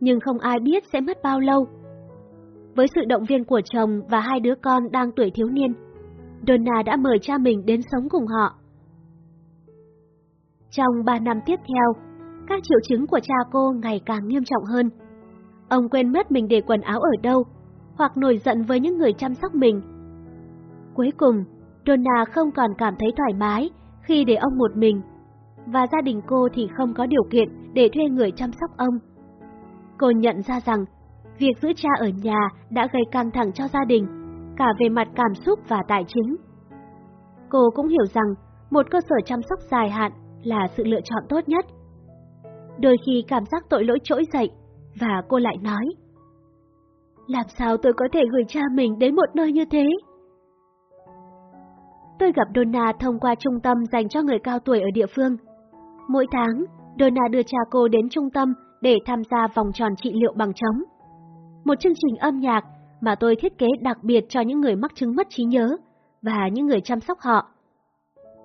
nhưng không ai biết sẽ mất bao lâu. Với sự động viên của chồng và hai đứa con đang tuổi thiếu niên, Donna đã mời cha mình đến sống cùng họ. Trong ba năm tiếp theo, các triệu chứng của cha cô ngày càng nghiêm trọng hơn. Ông quên mất mình để quần áo ở đâu, hoặc nổi giận với những người chăm sóc mình. Cuối cùng, Donna không còn cảm thấy thoải mái khi để ông một mình, và gia đình cô thì không có điều kiện để thuê người chăm sóc ông. Cô nhận ra rằng, việc giữ cha ở nhà đã gây căng thẳng cho gia đình, cả về mặt cảm xúc và tài chính. Cô cũng hiểu rằng, một cơ sở chăm sóc dài hạn là sự lựa chọn tốt nhất. Đôi khi cảm giác tội lỗi trỗi dậy, và cô lại nói, làm sao tôi có thể gửi cha mình đến một nơi như thế? Tôi gặp Donna thông qua trung tâm dành cho người cao tuổi ở địa phương. Mỗi tháng, Donna đưa cha cô đến trung tâm để tham gia vòng tròn trị liệu bằng trống. Một chương trình âm nhạc mà tôi thiết kế đặc biệt cho những người mắc chứng mất trí nhớ và những người chăm sóc họ.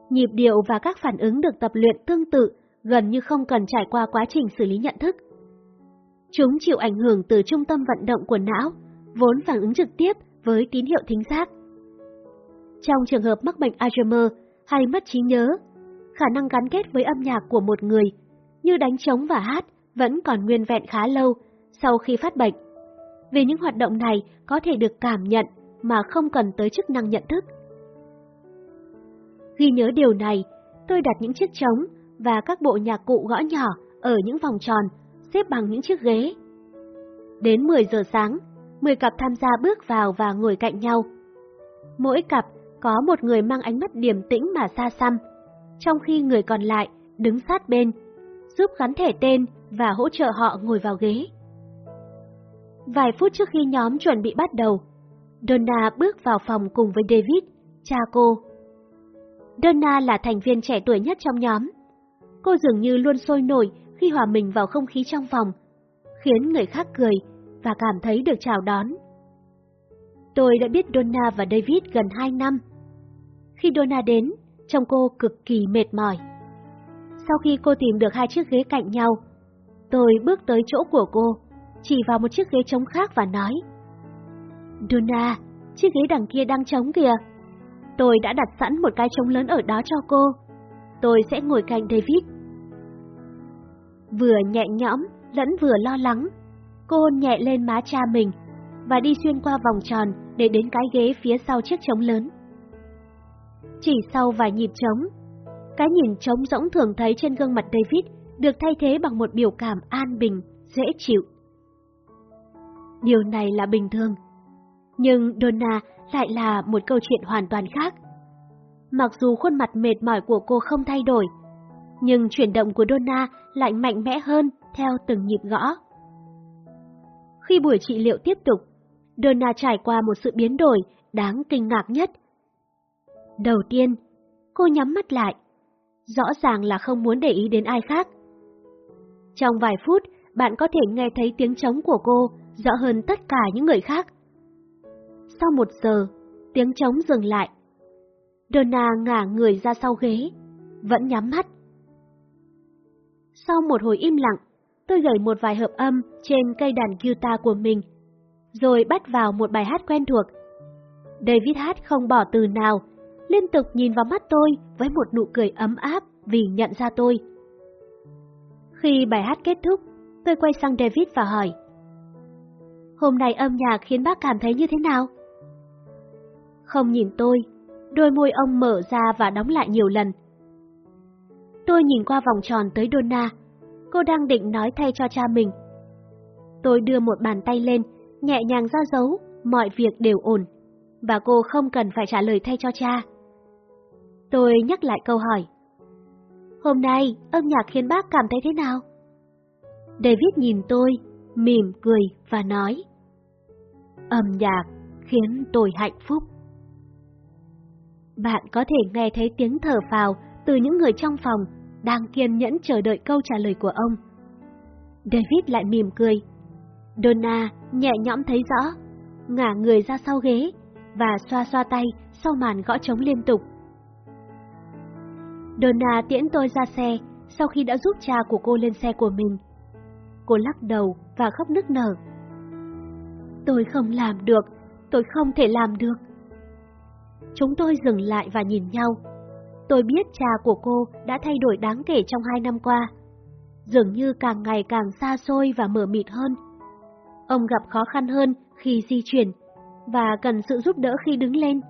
Nhịp điệu và các phản ứng được tập luyện tương tự gần như không cần trải qua quá trình xử lý nhận thức. Chúng chịu ảnh hưởng từ trung tâm vận động của não, vốn phản ứng trực tiếp với tín hiệu thính giác. Trong trường hợp mắc bệnh Alzheimer hay mất trí nhớ, khả năng gắn kết với âm nhạc của một người, như đánh trống và hát, vẫn còn nguyên vẹn khá lâu sau khi phát bệnh. Vì những hoạt động này có thể được cảm nhận mà không cần tới chức năng nhận thức. Ghi nhớ điều này, tôi đặt những chiếc trống và các bộ nhạc cụ gõ nhỏ ở những vòng tròn, xếp bằng những chiếc ghế. Đến 10 giờ sáng, 10 cặp tham gia bước vào và ngồi cạnh nhau. Mỗi cặp có một người mang ánh mắt điềm tĩnh mà xa xăm, trong khi người còn lại đứng sát bên, giúp gắn thẻ tên và hỗ trợ họ ngồi vào ghế. Vài phút trước khi nhóm chuẩn bị bắt đầu, Donna bước vào phòng cùng với David, cha cô. Donna là thành viên trẻ tuổi nhất trong nhóm. Cô dường như luôn sôi nổi khi hòa mình vào không khí trong phòng, khiến người khác cười và cảm thấy được chào đón. Tôi đã biết Donna và David gần 2 năm. Khi Donna đến, trông cô cực kỳ mệt mỏi. Sau khi cô tìm được hai chiếc ghế cạnh nhau, tôi bước tới chỗ của cô, chỉ vào một chiếc ghế trống khác và nói Donna, chiếc ghế đằng kia đang trống kìa. Tôi đã đặt sẵn một cái trống lớn ở đó cho cô. Tôi sẽ ngồi cạnh David. Vừa nhẹ nhõm, lẫn vừa lo lắng, cô nhẹ lên má cha mình và đi xuyên qua vòng tròn để đến cái ghế phía sau chiếc trống lớn. Chỉ sau vài nhịp trống, cái nhìn trống rỗng thường thấy trên gương mặt David được thay thế bằng một biểu cảm an bình, dễ chịu. Điều này là bình thường, nhưng Donna lại là một câu chuyện hoàn toàn khác. Mặc dù khuôn mặt mệt mỏi của cô không thay đổi, nhưng chuyển động của Donna lại mạnh mẽ hơn theo từng nhịp gõ. Khi buổi trị liệu tiếp tục, Donna trải qua một sự biến đổi đáng kinh ngạc nhất. Đầu tiên, cô nhắm mắt lại, rõ ràng là không muốn để ý đến ai khác. Trong vài phút, bạn có thể nghe thấy tiếng trống của cô rõ hơn tất cả những người khác. Sau một giờ, tiếng trống dừng lại. Donna ngả người ra sau ghế, vẫn nhắm mắt. Sau một hồi im lặng, tôi gửi một vài hợp âm trên cây đàn guitar của mình, rồi bắt vào một bài hát quen thuộc. David hát không bỏ từ nào, liên tục nhìn vào mắt tôi với một nụ cười ấm áp vì nhận ra tôi. Khi bài hát kết thúc, tôi quay sang David và hỏi. Hôm nay âm nhạc khiến bác cảm thấy như thế nào? Không nhìn tôi, đôi môi ông mở ra và đóng lại nhiều lần. Tôi nhìn qua vòng tròn tới Donna, cô đang định nói thay cho cha mình. Tôi đưa một bàn tay lên, nhẹ nhàng ra dấu, mọi việc đều ổn, và cô không cần phải trả lời thay cho cha. Tôi nhắc lại câu hỏi. Hôm nay, âm nhạc khiến bác cảm thấy thế nào? David nhìn tôi, mỉm cười và nói. Âm nhạc khiến tôi hạnh phúc. Bạn có thể nghe thấy tiếng thở phào từ những người trong phòng đang kiên nhẫn chờ đợi câu trả lời của ông. David lại mỉm cười. Donna nhẹ nhõm thấy rõ, ngả người ra sau ghế và xoa xoa tay sau màn gõ trống liên tục. Donna tiễn tôi ra xe sau khi đã giúp cha của cô lên xe của mình. Cô lắc đầu và khóc nức nở. Tôi không làm được, tôi không thể làm được. Chúng tôi dừng lại và nhìn nhau. Tôi biết cha của cô đã thay đổi đáng kể trong hai năm qua. Dường như càng ngày càng xa xôi và mờ mịt hơn. Ông gặp khó khăn hơn khi di chuyển và cần sự giúp đỡ khi đứng lên.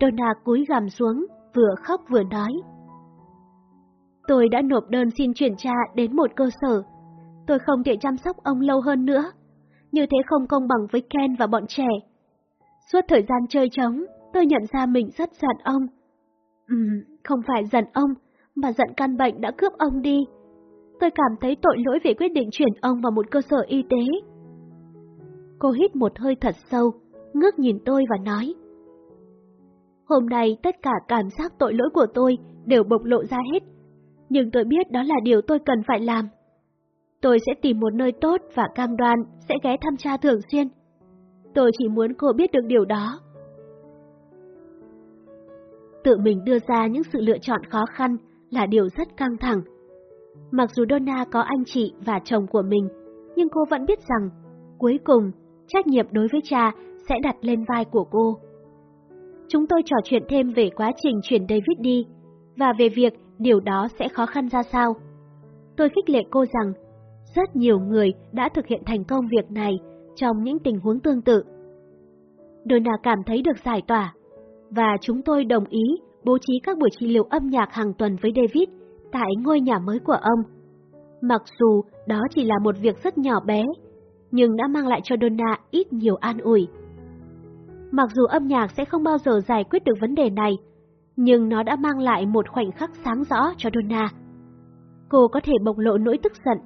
Donna cúi gằm xuống, vừa khóc vừa nói. Tôi đã nộp đơn xin chuyển cha đến một cơ sở. Tôi không thể chăm sóc ông lâu hơn nữa. Như thế không công bằng với Ken và bọn trẻ. Suốt thời gian chơi trống, tôi nhận ra mình rất giận ông. Ừm, không phải giận ông, mà giận căn bệnh đã cướp ông đi. Tôi cảm thấy tội lỗi về quyết định chuyển ông vào một cơ sở y tế. Cô hít một hơi thật sâu, ngước nhìn tôi và nói. Hôm nay tất cả cảm giác tội lỗi của tôi đều bộc lộ ra hết, nhưng tôi biết đó là điều tôi cần phải làm. Tôi sẽ tìm một nơi tốt và cam đoan sẽ ghé thăm cha thường xuyên. Tôi chỉ muốn cô biết được điều đó. Tự mình đưa ra những sự lựa chọn khó khăn là điều rất căng thẳng. Mặc dù Donna có anh chị và chồng của mình, nhưng cô vẫn biết rằng, cuối cùng, trách nhiệm đối với cha sẽ đặt lên vai của cô. Chúng tôi trò chuyện thêm về quá trình chuyển David đi, và về việc điều đó sẽ khó khăn ra sao. Tôi khích lệ cô rằng, rất nhiều người đã thực hiện thành công việc này trong những tình huống tương tự. Donna cảm thấy được giải tỏa, và chúng tôi đồng ý bố trí các buổi trị liệu âm nhạc hàng tuần với David tại ngôi nhà mới của ông. Mặc dù đó chỉ là một việc rất nhỏ bé, nhưng đã mang lại cho Donna ít nhiều an ủi. Mặc dù âm nhạc sẽ không bao giờ giải quyết được vấn đề này, nhưng nó đã mang lại một khoảnh khắc sáng rõ cho Donna. Cô có thể bộc lộ nỗi tức giận,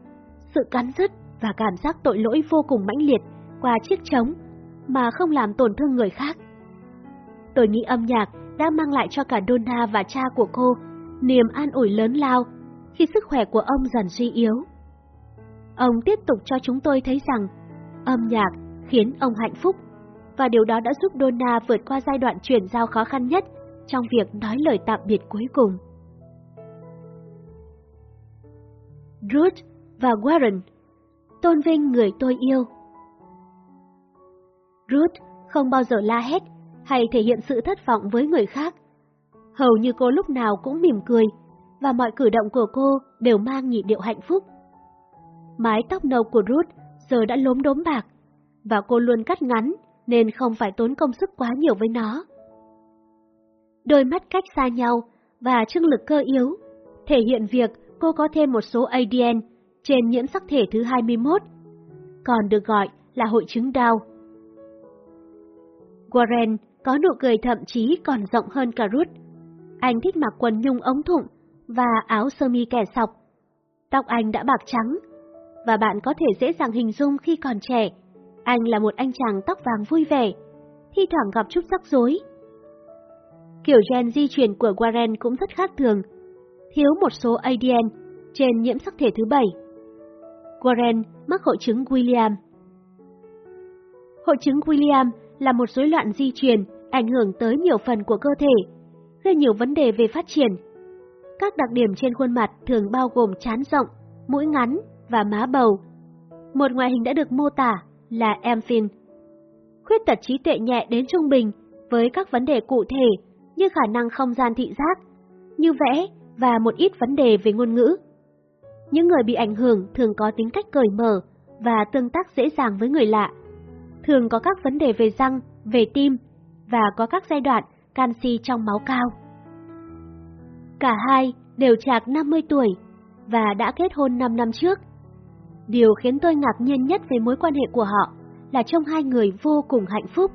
sự cắn rứt và cảm giác tội lỗi vô cùng mãnh liệt qua chiếc trống mà không làm tổn thương người khác. Tôi nghĩ âm nhạc đã mang lại cho cả Donna và cha của cô niềm an ủi lớn lao khi sức khỏe của ông dần suy yếu. Ông tiếp tục cho chúng tôi thấy rằng âm nhạc khiến ông hạnh phúc và điều đó đã giúp Donna vượt qua giai đoạn chuyển giao khó khăn nhất trong việc nói lời tạm biệt cuối cùng. Ruth và Warren Tôn vinh người tôi yêu Ruth không bao giờ la hét hay thể hiện sự thất vọng với người khác. Hầu như cô lúc nào cũng mỉm cười, và mọi cử động của cô đều mang nhịp điệu hạnh phúc. Mái tóc nâu của Ruth giờ đã lốm đốm bạc, và cô luôn cắt ngắn nên không phải tốn công sức quá nhiều với nó. Đôi mắt cách xa nhau và trưng lực cơ yếu, thể hiện việc cô có thêm một số ADN trên nhiễm sắc thể thứ 21, còn được gọi là hội chứng Down. Warren có nụ cười thậm chí còn rộng hơn cả Ruth. Anh thích mặc quần nhung ống thụng và áo sơ mi kẻ sọc. Tóc anh đã bạc trắng, và bạn có thể dễ dàng hình dung khi còn trẻ, anh là một anh chàng tóc vàng vui vẻ, thi thoảng gặp chút rắc rối. Kiểu gen di truyền của Warren cũng rất khác thường, thiếu một số ADN trên nhiễm sắc thể thứ bảy. Warren mắc hội chứng William. Hội chứng William là một rối loạn di truyền ảnh hưởng tới nhiều phần của cơ thể, gây nhiều vấn đề về phát triển. Các đặc điểm trên khuôn mặt thường bao gồm chán rộng, mũi ngắn và má bầu. Một ngoại hình đã được mô tả là Emphin. Khuyết tật trí tuệ nhẹ đến trung bình với các vấn đề cụ thể như khả năng không gian thị giác, như vẽ và một ít vấn đề về ngôn ngữ. Những người bị ảnh hưởng thường có tính cách cởi mở và tương tác dễ dàng với người lạ, thường có các vấn đề về răng, về tim và có các giai đoạn canxi trong máu cao. Cả hai đều chạc 50 tuổi và đã kết hôn 5 năm trước. Điều khiến tôi ngạc nhiên nhất về mối quan hệ của họ là trông hai người vô cùng hạnh phúc.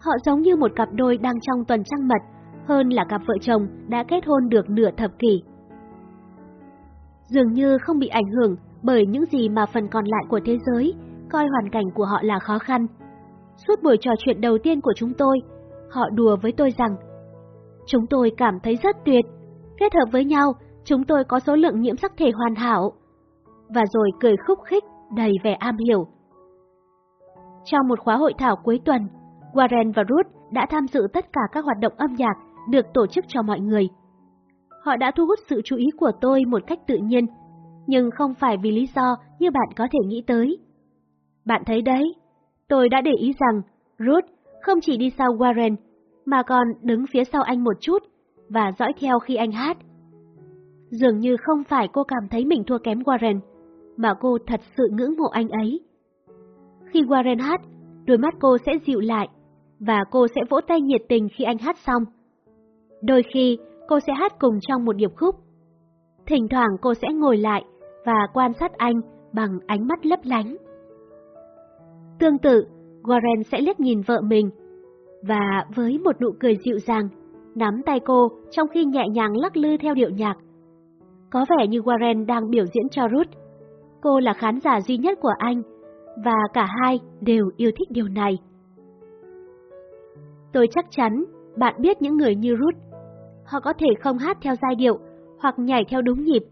Họ giống như một cặp đôi đang trong tuần trăng mật hơn là cặp vợ chồng đã kết hôn được nửa thập kỷ. Dường như không bị ảnh hưởng bởi những gì mà phần còn lại của thế giới coi hoàn cảnh của họ là khó khăn. Suốt buổi trò chuyện đầu tiên của chúng tôi, họ đùa với tôi rằng Chúng tôi cảm thấy rất tuyệt. Kết hợp với nhau, chúng tôi có số lượng nhiễm sắc thể hoàn hảo. Và rồi cười khúc khích, đầy vẻ am hiểu. Trong một khóa hội thảo cuối tuần, Warren và Ruth đã tham dự tất cả các hoạt động âm nhạc được tổ chức cho mọi người. Họ đã thu hút sự chú ý của tôi một cách tự nhiên, nhưng không phải vì lý do như bạn có thể nghĩ tới. Bạn thấy đấy, tôi đã để ý rằng Ruth không chỉ đi sau Warren, mà còn đứng phía sau anh một chút và dõi theo khi anh hát. Dường như không phải cô cảm thấy mình thua kém Warren, mà cô thật sự ngưỡng mộ anh ấy. Khi Warren hát, đôi mắt cô sẽ dịu lại, và cô sẽ vỗ tay nhiệt tình khi anh hát xong. Đôi khi, cô sẽ hát cùng trong một điệp khúc. Thỉnh thoảng cô sẽ ngồi lại và quan sát anh bằng ánh mắt lấp lánh. Tương tự, Warren sẽ liếc nhìn vợ mình, và với một nụ cười dịu dàng, nắm tay cô trong khi nhẹ nhàng lắc lư theo điệu nhạc. Có vẻ như Warren đang biểu diễn cho Ruth. Cô là khán giả duy nhất của anh, và cả hai đều yêu thích điều này. Tôi chắc chắn bạn biết những người như Ruth. Họ có thể không hát theo giai điệu hoặc nhảy theo đúng nhịp.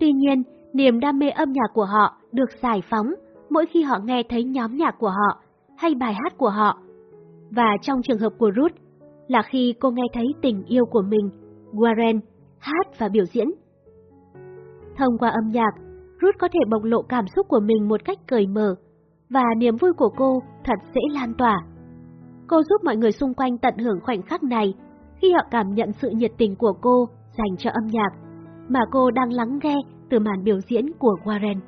Tuy nhiên, niềm đam mê âm nhạc của họ được giải phóng mỗi khi họ nghe thấy nhóm nhạc của họ hay bài hát của họ. Và trong trường hợp của Ruth, là khi cô nghe thấy tình yêu của mình, Warren, hát và biểu diễn. Thông qua âm nhạc, Ruth có thể bộc lộ cảm xúc của mình một cách cởi mở, và niềm vui của cô thật dễ lan tỏa. Cô giúp mọi người xung quanh tận hưởng khoảnh khắc này khi họ cảm nhận sự nhiệt tình của cô dành cho âm nhạc, mà cô đang lắng nghe từ màn biểu diễn của Warren.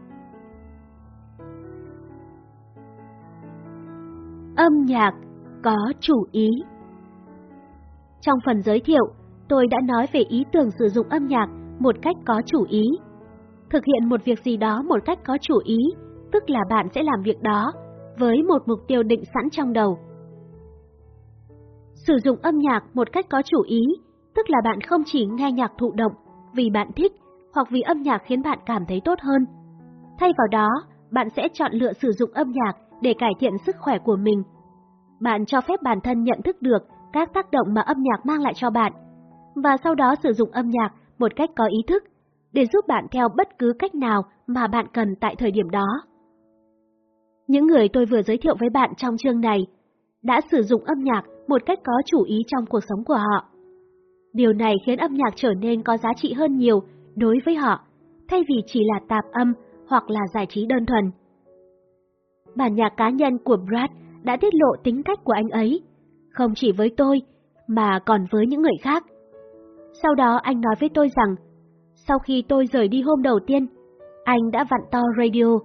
Âm nhạc có chủ ý Trong phần giới thiệu, tôi đã nói về ý tưởng sử dụng âm nhạc một cách có chủ ý. Thực hiện một việc gì đó một cách có chủ ý, tức là bạn sẽ làm việc đó với một mục tiêu định sẵn trong đầu. Sử dụng âm nhạc một cách có chủ ý, tức là bạn không chỉ nghe nhạc thụ động vì bạn thích hoặc vì âm nhạc khiến bạn cảm thấy tốt hơn. Thay vào đó, bạn sẽ chọn lựa sử dụng âm nhạc để cải thiện sức khỏe của mình. Bạn cho phép bản thân nhận thức được các tác động mà âm nhạc mang lại cho bạn, và sau đó sử dụng âm nhạc một cách có ý thức để giúp bạn theo bất cứ cách nào mà bạn cần tại thời điểm đó. Những người tôi vừa giới thiệu với bạn trong chương này đã sử dụng âm nhạc một cách có chủ ý trong cuộc sống của họ. Điều này khiến âm nhạc trở nên có giá trị hơn nhiều đối với họ, thay vì chỉ là tạp âm hoặc là giải trí đơn thuần. Bản nhạc cá nhân của Brad đã tiết lộ tính cách của anh ấy, không chỉ với tôi, mà còn với những người khác. Sau đó anh nói với tôi rằng, sau khi tôi rời đi hôm đầu tiên, anh đã vặn to radio,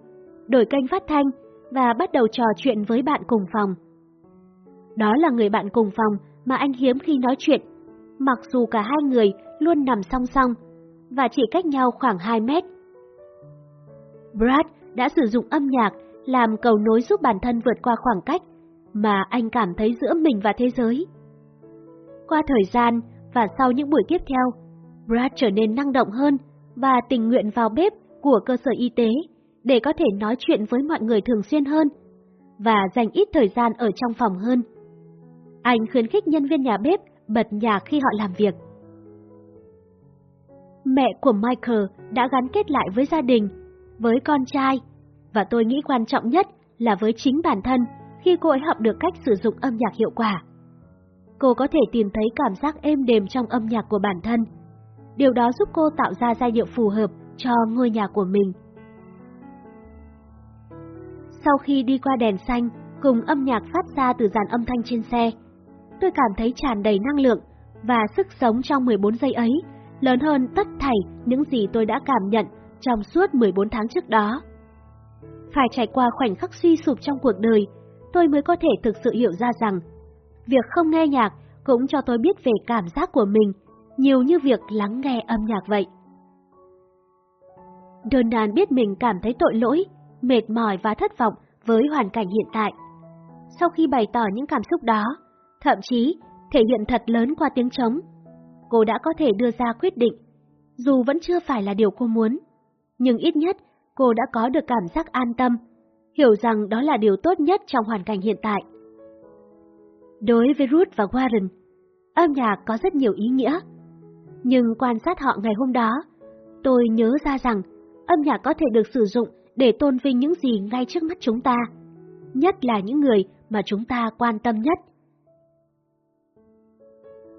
đổi kênh phát thanh và bắt đầu trò chuyện với bạn cùng phòng. Đó là người bạn cùng phòng mà anh hiếm khi nói chuyện, mặc dù cả hai người luôn nằm song song và chỉ cách nhau khoảng 2 mét. Brad đã sử dụng âm nhạc làm cầu nối giúp bản thân vượt qua khoảng cách mà anh cảm thấy giữa mình và thế giới. Qua thời gian và sau những buổi tiếp theo, Brad trở nên năng động hơn và tình nguyện vào bếp của cơ sở y tế để có thể nói chuyện với mọi người thường xuyên hơn và dành ít thời gian ở trong phòng hơn. Anh khuyến khích nhân viên nhà bếp bật nhạc khi họ làm việc. Mẹ của Michael đã gắn kết lại với gia đình, với con trai, và tôi nghĩ quan trọng nhất là với chính bản thân khi cô ấy học được cách sử dụng âm nhạc hiệu quả. Cô có thể tìm thấy cảm giác êm đềm trong âm nhạc của bản thân. Điều đó giúp cô tạo ra giai điệu phù hợp cho ngôi nhà của mình. Sau khi đi qua đèn xanh, cùng âm nhạc phát ra từ dàn âm thanh trên xe, tôi cảm thấy tràn đầy năng lượng và sức sống trong 14 giây ấy lớn hơn tất thảy những gì tôi đã cảm nhận trong suốt 14 tháng trước đó. Phải trải qua khoảnh khắc suy sụp trong cuộc đời, tôi mới có thể thực sự hiểu ra rằng việc không nghe nhạc cũng cho tôi biết về cảm giác của mình, nhiều như việc lắng nghe âm nhạc vậy. Donald biết mình cảm thấy tội lỗi, mệt mỏi và thất vọng với hoàn cảnh hiện tại. Sau khi bày tỏ những cảm xúc đó, thậm chí thể hiện thật lớn qua tiếng trống, cô đã có thể đưa ra quyết định, dù vẫn chưa phải là điều cô muốn, nhưng ít nhất cô đã có được cảm giác an tâm, hiểu rằng đó là điều tốt nhất trong hoàn cảnh hiện tại. Đối với Ruth và Warren, âm nhạc có rất nhiều ý nghĩa. Nhưng quan sát họ ngày hôm đó, tôi nhớ ra rằng âm nhạc có thể được sử dụng để tôn vinh những gì ngay trước mắt chúng ta, nhất là những người mà chúng ta quan tâm nhất.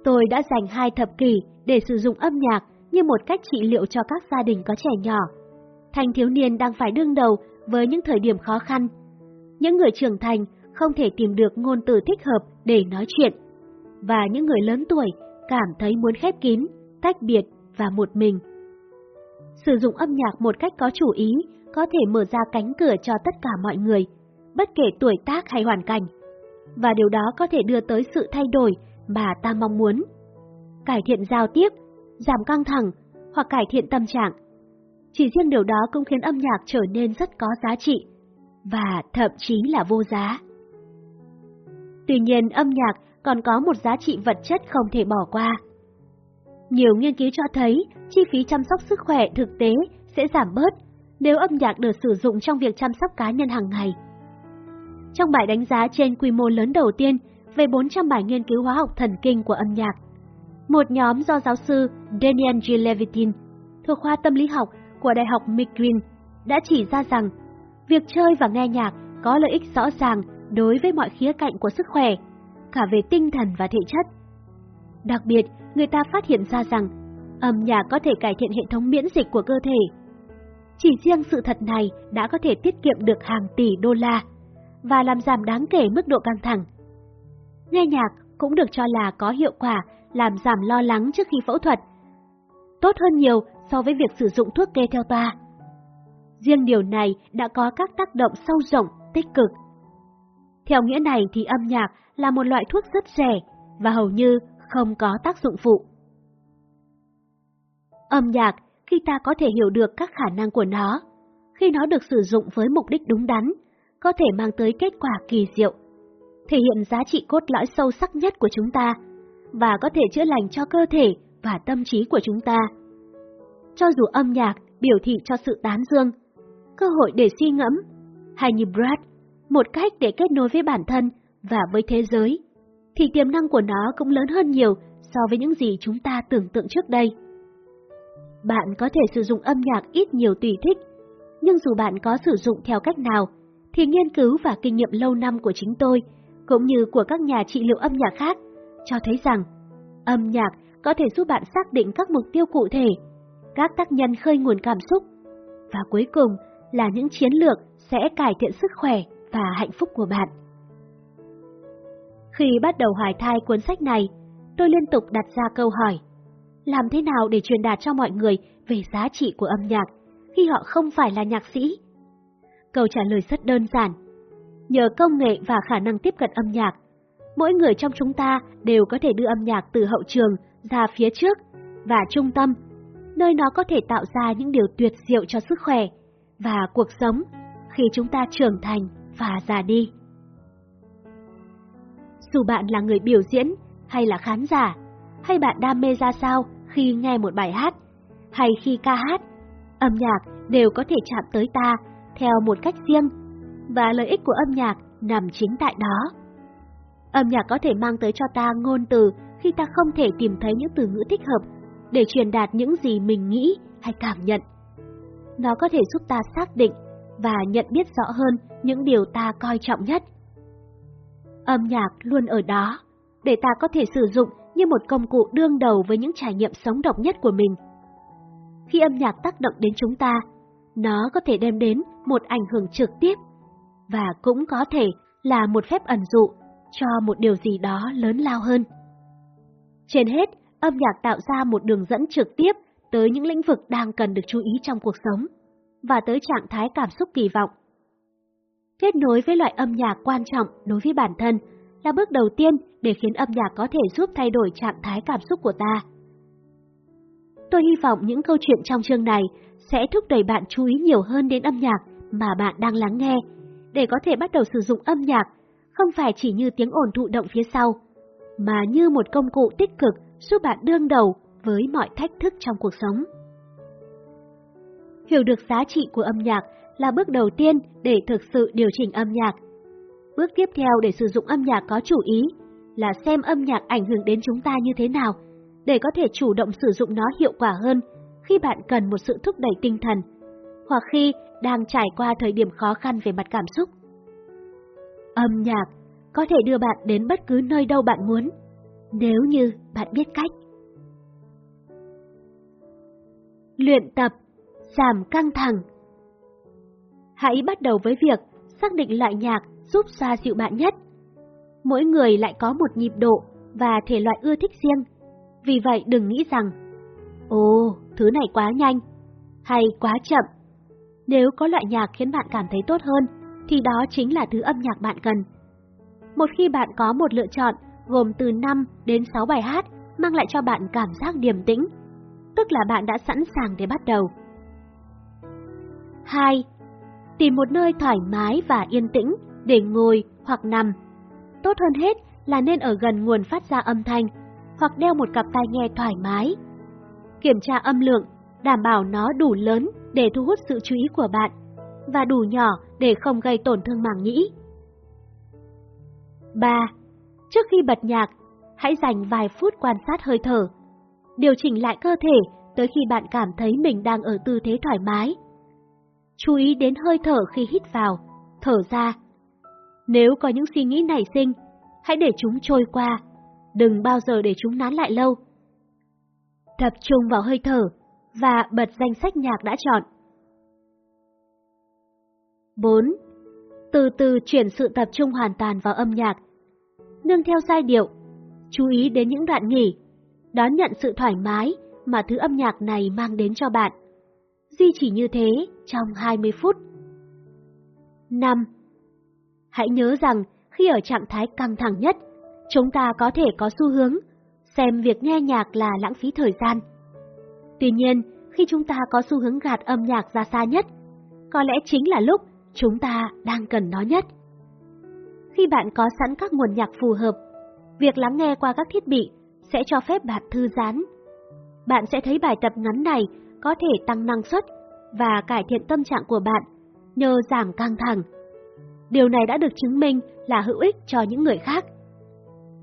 Tôi đã dành hai thập kỷ để sử dụng âm nhạc như một cách trị liệu cho các gia đình có trẻ nhỏ. Thanh thiếu niên đang phải đương đầu với những thời điểm khó khăn. Những người trưởng thành không thể tìm được ngôn từ thích hợp để nói chuyện. Và những người lớn tuổi cảm thấy muốn khép kín, tách biệt và một mình. Sử dụng âm nhạc một cách có chủ ý có thể mở ra cánh cửa cho tất cả mọi người, bất kể tuổi tác hay hoàn cảnh. Và điều đó có thể đưa tới sự thay đổi mà ta mong muốn. Cải thiện giao tiếp, giảm căng thẳng hoặc cải thiện tâm trạng. Chỉ riêng điều đó cũng khiến âm nhạc trở nên rất có giá trị và thậm chí là vô giá. Tuy nhiên âm nhạc còn có một giá trị vật chất không thể bỏ qua. Nhiều nghiên cứu cho thấy chi phí chăm sóc sức khỏe thực tế sẽ giảm bớt nếu âm nhạc được sử dụng trong việc chăm sóc cá nhân hàng ngày. Trong bài đánh giá trên quy mô lớn đầu tiên về 400 bài nghiên cứu hóa học thần kinh của âm nhạc, một nhóm do giáo sư Daniel G. Levitin thuộc khoa tâm lý học của Đại học McGill đã chỉ ra rằng việc chơi và nghe nhạc có lợi ích rõ ràng đối với mọi khía cạnh của sức khỏe, cả về tinh thần và thể chất. Đặc biệt, người ta phát hiện ra rằng âm nhạc có thể cải thiện hệ thống miễn dịch của cơ thể. Chỉ riêng sự thật này đã có thể tiết kiệm được hàng tỷ đô la và làm giảm đáng kể mức độ căng thẳng. Nghe nhạc cũng được cho là có hiệu quả làm giảm lo lắng trước khi phẫu thuật. Tốt hơn nhiều so với việc sử dụng thuốc kê theo toa. Riêng điều này đã có các tác động sâu rộng, tích cực. Theo nghĩa này thì âm nhạc là một loại thuốc rất rẻ và hầu như không có tác dụng phụ. Âm nhạc, khi ta có thể hiểu được các khả năng của nó, khi nó được sử dụng với mục đích đúng đắn, có thể mang tới kết quả kỳ diệu, thể hiện giá trị cốt lõi sâu sắc nhất của chúng ta và có thể chữa lành cho cơ thể và tâm trí của chúng ta. Cho dù âm nhạc biểu thị cho sự tán dương, cơ hội để suy ngẫm, hay như Brad, một cách để kết nối với bản thân và với thế giới, thì tiềm năng của nó cũng lớn hơn nhiều so với những gì chúng ta tưởng tượng trước đây. Bạn có thể sử dụng âm nhạc ít nhiều tùy thích, nhưng dù bạn có sử dụng theo cách nào, thì nghiên cứu và kinh nghiệm lâu năm của chính tôi, cũng như của các nhà trị liệu âm nhạc khác, cho thấy rằng âm nhạc có thể giúp bạn xác định các mục tiêu cụ thể, các tác nhân khơi nguồn cảm xúc, và cuối cùng là những chiến lược sẽ cải thiện sức khỏe và hạnh phúc của bạn. Khi bắt đầu hoài thai cuốn sách này, tôi liên tục đặt ra câu hỏi, làm thế nào để truyền đạt cho mọi người về giá trị của âm nhạc khi họ không phải là nhạc sĩ? Câu trả lời rất đơn giản. Nhờ công nghệ và khả năng tiếp cận âm nhạc, mỗi người trong chúng ta đều có thể đưa âm nhạc từ hậu trường ra phía trước và trung tâm, nơi nó có thể tạo ra những điều tuyệt diệu cho sức khỏe và cuộc sống khi chúng ta trưởng thành và già đi. Dù bạn là người biểu diễn hay là khán giả, hay bạn đam mê ra sao khi nghe một bài hát, hay khi ca hát, âm nhạc đều có thể chạm tới ta theo một cách riêng, và lợi ích của âm nhạc nằm chính tại đó. Âm nhạc có thể mang tới cho ta ngôn từ khi ta không thể tìm thấy những từ ngữ thích hợp để truyền đạt những gì mình nghĩ hay cảm nhận. Nó có thể giúp ta xác định và nhận biết rõ hơn những điều ta coi trọng nhất. Âm nhạc luôn ở đó, để ta có thể sử dụng như một công cụ đương đầu với những trải nghiệm sống động nhất của mình. Khi âm nhạc tác động đến chúng ta, nó có thể đem đến một ảnh hưởng trực tiếp và cũng có thể là một phép ẩn dụ cho một điều gì đó lớn lao hơn. Trên hết, âm nhạc tạo ra một đường dẫn trực tiếp tới những lĩnh vực đang cần được chú ý trong cuộc sống và tới trạng thái cảm xúc kỳ vọng. Kết nối với loại âm nhạc quan trọng đối với bản thân là bước đầu tiên để khiến âm nhạc có thể giúp thay đổi trạng thái cảm xúc của ta. Tôi hy vọng những câu chuyện trong chương này sẽ thúc đẩy bạn chú ý nhiều hơn đến âm nhạc mà bạn đang lắng nghe, để có thể bắt đầu sử dụng âm nhạc, không phải chỉ như tiếng ồn thụ động phía sau, mà như một công cụ tích cực giúp bạn đương đầu với mọi thách thức trong cuộc sống. Hiểu được giá trị của âm nhạc là bước đầu tiên để thực sự điều chỉnh âm nhạc. Bước tiếp theo để sử dụng âm nhạc có chủ ý là xem âm nhạc ảnh hưởng đến chúng ta như thế nào, để có thể chủ động sử dụng nó hiệu quả hơn khi bạn cần một sự thúc đẩy tinh thần, hoặc khi đang trải qua thời điểm khó khăn về mặt cảm xúc. Âm nhạc có thể đưa bạn đến bất cứ nơi đâu bạn muốn, nếu như bạn biết cách. Luyện tập, giảm căng thẳng. Hãy bắt đầu với việc xác định loại nhạc giúp xoa dịu bạn nhất. Mỗi người lại có một nhịp độ và thể loại ưa thích riêng, vì vậy đừng nghĩ rằng Ồ, thứ này quá nhanh, hay quá chậm. Nếu có loại nhạc khiến bạn cảm thấy tốt hơn, thì đó chính là thứ âm nhạc bạn cần. Một khi bạn có một lựa chọn gồm từ 5 đến 6 bài hát mang lại cho bạn cảm giác điềm tĩnh, tức là bạn đã sẵn sàng để bắt đầu. 2. Tìm một nơi thoải mái và yên tĩnh để ngồi hoặc nằm. Tốt hơn hết là nên ở gần nguồn phát ra âm thanh hoặc đeo một cặp tai nghe thoải mái. Kiểm tra âm lượng, đảm bảo nó đủ lớn để thu hút sự chú ý của bạn và đủ nhỏ để không gây tổn thương màng nhĩ. 3. Trước khi bật nhạc, hãy dành vài phút quan sát hơi thở. Điều chỉnh lại cơ thể tới khi bạn cảm thấy mình đang ở tư thế thoải mái. Chú ý đến hơi thở khi hít vào, thở ra. Nếu có những suy nghĩ nảy sinh, hãy để chúng trôi qua, đừng bao giờ để chúng nán lại lâu. Tập trung vào hơi thở và bật danh sách nhạc đã chọn. 4. Từ từ chuyển sự tập trung hoàn toàn vào âm nhạc. Nương theo giai điệu, chú ý đến những đoạn nghỉ, đón nhận sự thoải mái mà thứ âm nhạc này mang đến cho bạn. Duy trì như thế trong 20 phút. 5. Hãy nhớ rằng khi ở trạng thái căng thẳng nhất, chúng ta có thể có xu hướng xem việc nghe nhạc là lãng phí thời gian. Tuy nhiên, khi chúng ta có xu hướng gạt âm nhạc ra xa nhất, có lẽ chính là lúc chúng ta đang cần nó nhất. Khi bạn có sẵn các nguồn nhạc phù hợp, việc lắng nghe qua các thiết bị sẽ cho phép bạn thư giãn. Bạn sẽ thấy bài tập ngắn này có thể tăng năng suất và cải thiện tâm trạng của bạn nhờ giảm căng thẳng. Điều này đã được chứng minh là hữu ích cho những người khác.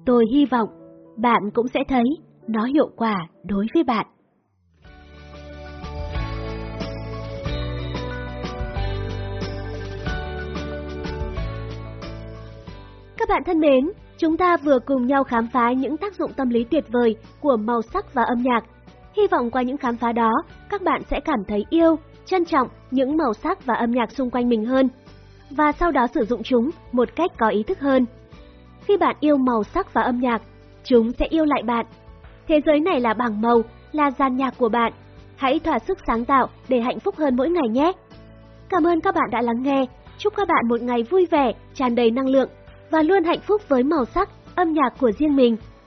Tôi hy vọng bạn cũng sẽ thấy nó hiệu quả đối với bạn. Các bạn thân mến, chúng ta vừa cùng nhau khám phá những tác dụng tâm lý tuyệt vời của màu sắc và âm nhạc. Hy vọng qua những khám phá đó, các bạn sẽ cảm thấy yêu, trân trọng những màu sắc và âm nhạc xung quanh mình hơn, và sau đó sử dụng chúng một cách có ý thức hơn. Khi bạn yêu màu sắc và âm nhạc, chúng sẽ yêu lại bạn. Thế giới này là bảng màu, là gian nhạc của bạn. Hãy thỏa sức sáng tạo để hạnh phúc hơn mỗi ngày nhé. Cảm ơn các bạn đã lắng nghe. Chúc các bạn một ngày vui vẻ, tràn đầy năng lượng và luôn hạnh phúc với màu sắc, âm nhạc của riêng mình.